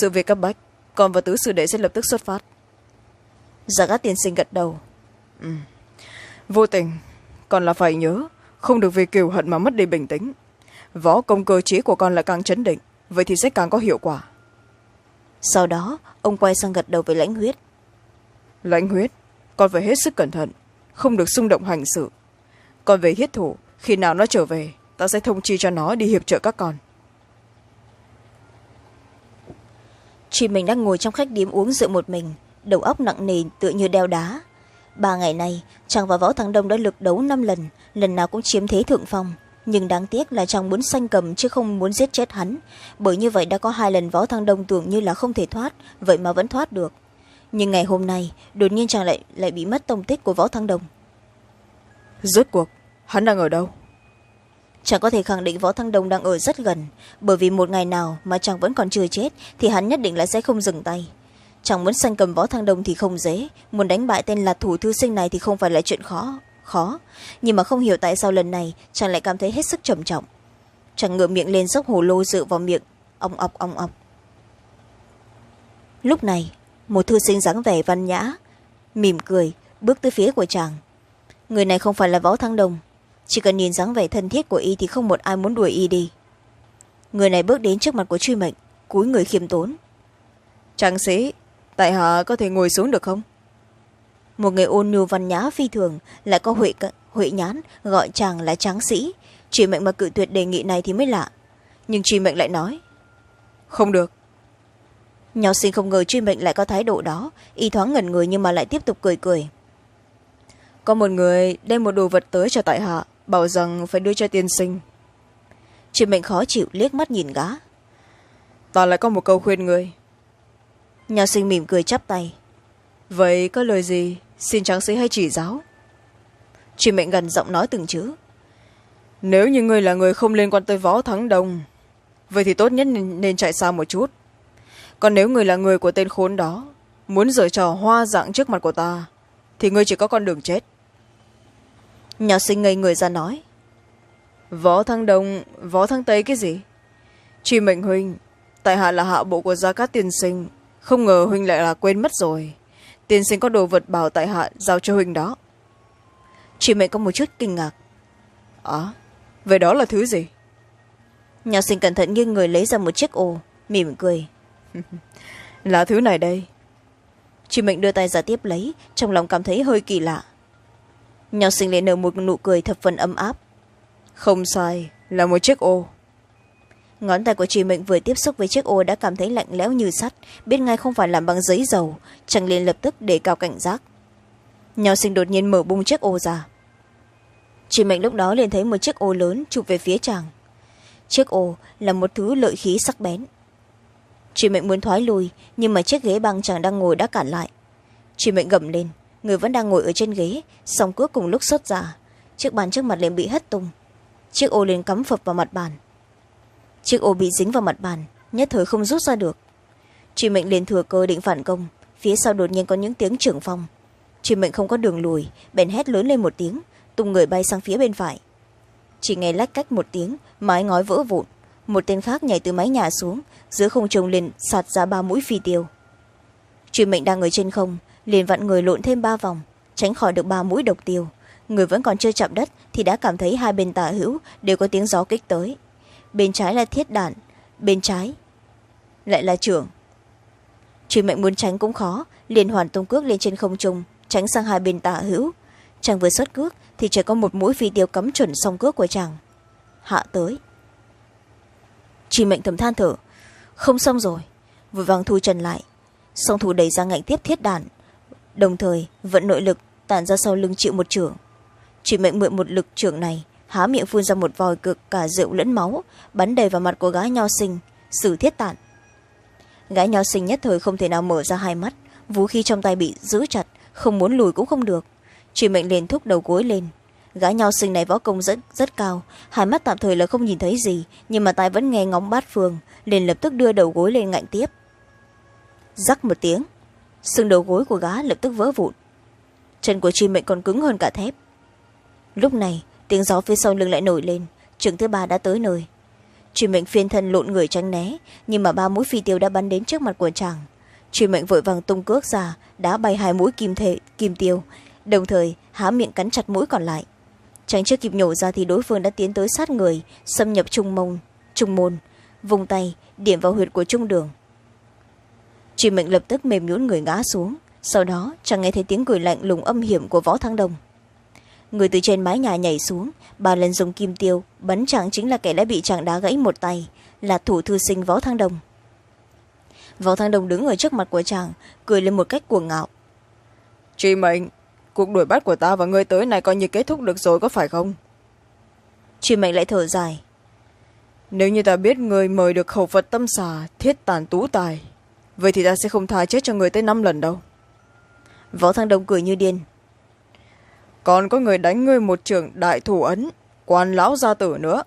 sự việc cấp bách, còn và tứ sư đệ sẽ lập tức xuất phát. Giả các tiên sinh gật đầu. Ừ. vô tình, còn là phải nhớ, không được vì kiều hận mà mất đi bình tĩnh. Võ công cơ trí của con lại càng chấn định, vậy thì sẽ càng có hiệu quả. Sau đó, ông quay sang gật đầu với lãnh huyết. Lãnh huyết, con phải hết sức cẩn thận, không được xung động hành sự. Còn về hiết thủ, khi nào nó trở về, ta sẽ thông chi cho nó đi hiệp trợ các con. Chị mình đang ngồi trong khách điếm uống rượu một mình, đầu óc nặng nề tựa như đeo đá. Ba ngày nay, chàng và võ thắng đông đã lực đấu năm lần lần nào cũng chiếm thế thượng phong. Nhưng đáng tiếc là chàng muốn sanh cầm chứ không muốn giết chết hắn. Bởi như vậy đã có hai lần võ thăng đông tưởng như là không thể thoát, vậy mà vẫn thoát được. Nhưng ngày hôm nay, đột nhiên chàng lại lại bị mất tông tích của võ thăng đông. Rốt cuộc, hắn đang ở đâu? Chàng có thể khẳng định võ thăng đông đang ở rất gần. Bởi vì một ngày nào mà chàng vẫn còn chưa chết, thì hắn nhất định là sẽ không dừng tay. Chàng muốn sanh cầm võ thăng đông thì không dễ. Muốn đánh bại tên lạc thủ thư sinh này thì không phải là chuyện khó khó. Nhưng mà không hiểu tại sao lần này, chàng lại cảm thấy hết sức trầm trọng. Chàng ngựa miệng lên dốc hồ lô dựa vào miệng, ong ọc ong ọc. Lúc này, một thư sinh dáng vẻ văn nhã, mỉm cười, bước tới phía của chàng. Người này không phải là võ thăng đồng chỉ cần nhìn dáng vẻ thân thiết của y thì không một ai muốn đuổi y đi. Người này bước đến trước mặt của truy mệnh cúi người khiêm tốn. Tráng sĩ tại hạ có thể ngồi xuống được không? Một người ôn nhu văn nhã phi thường lại có huệ, huệ nhán gọi chàng là tráng sĩ. Truy mệnh mà cự tuyệt đề nghị này thì mới lạ. Nhưng truy mệnh lại nói không được. Nho sinh không ngờ truy mệnh lại có thái độ đó. Y thoáng ngẩn người nhưng mà lại tiếp tục cười cười. Có một người đem một đồ vật tới cho tại hạ bảo rằng phải đưa cho tiên sinh. Truy mệnh khó chịu liếc mắt nhìn gã. Ta lại có một câu khuyên người nho sinh mỉm cười chắp tay. Vậy có lời gì xin tráng sĩ hay chỉ giáo? Truy mệnh gần giọng nói từng chữ. Nếu như ngươi là người không liên quan tới võ thắng đông vậy thì tốt nhất nên chạy xa một chút. Còn nếu người là người của tên khốn đó muốn giở trò hoa dạng trước mặt của ta thì ngươi chỉ có con đường chết nhỏ sinh ngây người ra nói. Võ thăng đông võ thăng tây cái gì? Truy mệnh huynh tại hạ là hạ bộ của gia cát tiên sinh. Không ngờ huynh lại là quên mất rồi. Tiên sinh có đồ vật bảo tại hạ giao cho huynh đó. Truy mệnh có một chút kinh ngạc. À vậy đó là thứ gì? Nhỏ sinh cẩn thận nghiêng người lấy ra một chiếc ô mỉm cười. Là thứ này đây. Chị mệnh đưa tay ra tiếp lấy trong lòng cảm thấy hơi kỳ lạ nhỏ sinh lại nở một nụ cười thập phần ấm áp. Không sai, là một chiếc ô. Ngón tay của chị mệnh vừa tiếp xúc với chiếc ô đã cảm thấy lạnh lẽo như sắt, biết ngay không phải làm bằng giấy dầu chẳng liền lập tức để cao cảnh giác. Nhỏ sinh đột nhiên mở bung chiếc ô ra. Chị mệnh lúc đó liền thấy một chiếc ô lớn chụp về phía chàng. Chiếc ô là một thứ lợi khí sắc bén. Chị mệnh muốn thoái lui, nhưng mà chiếc ghế băng chàng đang ngồi đã cản lại. Chị mệnh gầm lên người vẫn đang ngồi ở trên ghế. Song cước cùng lúc xuất ra, chiếc bàn trước mặt liền bị hất tung. Chiếc ô liền cắm phập vào mặt bàn. Chiếc ô bị dính vào mặt bàn, nhất thời không rút ra được. Chị mệnh liền thừa cơ định phản công. Phía sau đột nhiên có những tiếng trưởng phong. Chị mệnh không có đường lùi, bèn hét lớn lên một tiếng, tung người bay sang phía bên phải. Chỉ nghe lách cách một tiếng, mái ngói vỡ vụn. Một tên khác nhảy từ mái nhà xuống, giữa không trồng liền sạt ra ba mũi phi tiêu. Chị mệnh đang ở trên không liền vặn người lộn thêm ba vòng, tránh khỏi được ba mũi độc tiêu người vẫn còn chưa chạm đất thì đã cảm thấy hai bên tả hữu đều có tiếng gió kích tới. Bên trái là thiết đạn, bên trái lại là trưởng. Truy mệnh muốn tránh cũng khó, liền hoàn tung cước lên trên không trung, tránh sang hai bên tả hữu. Chàng vừa xuất cước thì chỉ có một mũi phi tiêu cắm chuẩn song cước của chàng. Hạ tới. Truy mệnh thầm than thở. Không xong rồi. Vội vàng thu trần lại. Song thủ đẩy ra ngạnh tiếp thiết đạn đồng thời, vận nội lực tản ra sau lưng chịu một trưởng. Chỉ mệnh mượn một lực trưởng này, há miệng phun ra một vòi cực cả rượu lẫn máu, bắn đầy vào mặt của gái nho sinh xử thiết tản. Gái nho sinh nhất thời không thể nào mở ra hai mắt, vũ khí trong tay bị giữ chặt, không muốn lùi cũng không được. Chỉ mệnh liền thúc đầu gối lên. Gái nho sinh này võ công rất rất cao, hai mắt tạm thời là không nhìn thấy gì, nhưng mà tai vẫn nghe ngóng bát phương, liền lập tức đưa đầu gối lên ngạnh tiếp. Rắc một tiếng sừng đầu gối của gá lập tức vỡ vụn. Chân của truy mệnh còn cứng hơn cả thép. Lúc này, tiếng gió phía sau lưng lại nổi lên. Trường thứ ba đã tới nơi. Truy mệnh phiên thân lộn người tránh né, nhưng mà ba mũi phi tiêu đã bắn đến trước mặt của chàng. Truy mệnh vội vàng tung cước ra đã bay hai mũi kim thể, kim tiêu, đồng thời há miệng cắn chặt mũi còn lại. Chàng chưa kịp nhổ ra thì đối phương đã tiến tới sát người, xâm nhập trung mông trung môn, vùng tay, điểm vào huyệt của trung đường truy mệnh lập tức mềm nhũn người ngã xuống. Sau đó chàng nghe thấy tiếng cười lạnh lùng âm hiểm của võ thăng đông. Người từ trên mái nhà nhảy xuống ba lần dùng kim tiêu bắn chàng chính là kẻ đã bị chàng đá gãy một tay là thủ thư sinh võ thăng đông. Võ thăng đông đứng ở trước mặt của chàng cười lên một cách cuồng ngạo. Truy mệnh cuộc đuổi bắt của ta và ngươi tới này coi như kết thúc được rồi có phải không? Truy mệnh lại thở dài. Nếu như ta biết người mời được khẩu phật tâm xà thiết tàn tú tài vậy thì ta sẽ không tha chết cho người tới năm lần đâu. Võ thăng đông cười như điên. Còn có người đánh ngươi một trường đại thủ ấn, quan lão gia tử nữa.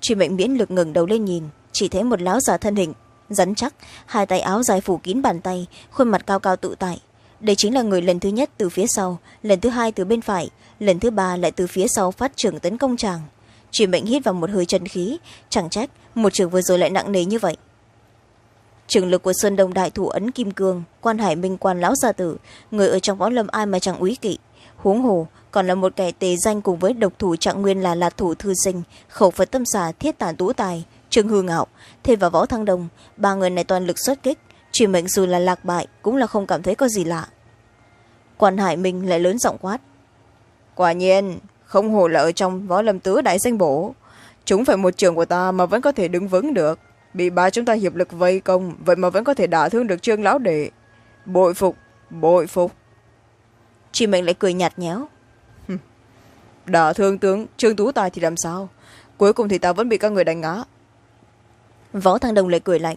Truy mệnh miễn lực ngừng đầu lên nhìn, chỉ thấy một lão già thân hình, rắn chắc, hai tay áo dài phủ kín bàn tay, khuôn mặt cao cao tự tại. Đây chính là người lần thứ nhất từ phía sau, lần thứ hai từ bên phải, lần thứ ba lại từ phía sau phát trưởng tấn công chàng. Truy mệnh hít vào một hơi chân khí, chẳng trách một trường vừa rồi lại nặng nề như vậy trường lực của sơn đông đại thủ ấn kim cương, quan hải minh, quan lão gia tử, người ở trong võ lâm ai mà chẳng úy kỵ. Huống hồ, còn là một kẻ tề danh cùng với độc thủ trạng nguyên là lạt thủ thư sinh, khẩu phật tâm xà, thiết tản tú tài, trương hư ngạo. Thêm vào võ thăng đông ba người này toàn lực xuất kích truy mệnh dù là lạc bại cũng là không cảm thấy có gì lạ. Quan hải minh lại lớn giọng quát, quả nhiên, không hồ là ở trong võ lâm tứ đại danh bổ. Chúng phải một trường của ta mà vẫn có thể đứng vững được bị ba chúng ta hiệp lực vây công vậy mà vẫn có thể đả thương được trương lão đệ. Bội phục bội phục. Truy mệnh lại cười nhạt nhẽo. Đả thương tướng trương tú tài thì làm sao? Cuối cùng thì ta vẫn bị các người đánh ngã. Võ thăng đồng lại cười lạnh.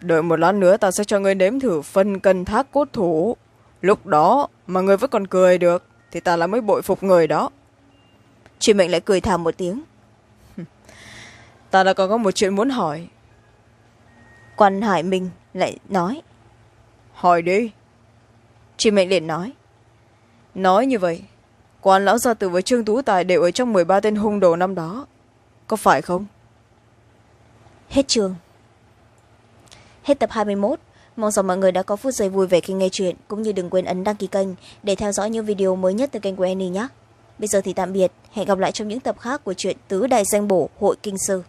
Đợi một lát nữa ta sẽ cho ngươi nếm thử phân cân thác cốt thủ. Lúc đó mà ngươi vẫn còn cười được thì ta là mới bội phục người đó. Truy mệnh lại cười thảm một tiếng ta đã còn có một chuyện muốn hỏi. Quan hải minh lại nói. Hỏi đi. Truy mệnh liền nói. Nói như vậy quan lão gia tử với trương tú tài đều ở trong m ba tên hung đồ năm đó. Có phải không? Hết trường. Hết tập hai mươi một mong rằng mọi người đã có phút giây vui vẻ khi nghe chuyện cũng như đừng quên ấn đăng ký kênh để theo dõi những video mới nhất từ kênh của Annie nhé. Bây giờ thì tạm biệt. Hẹn gặp lại trong những tập khác của chuyện tứ đại danh bổ hội kinh sư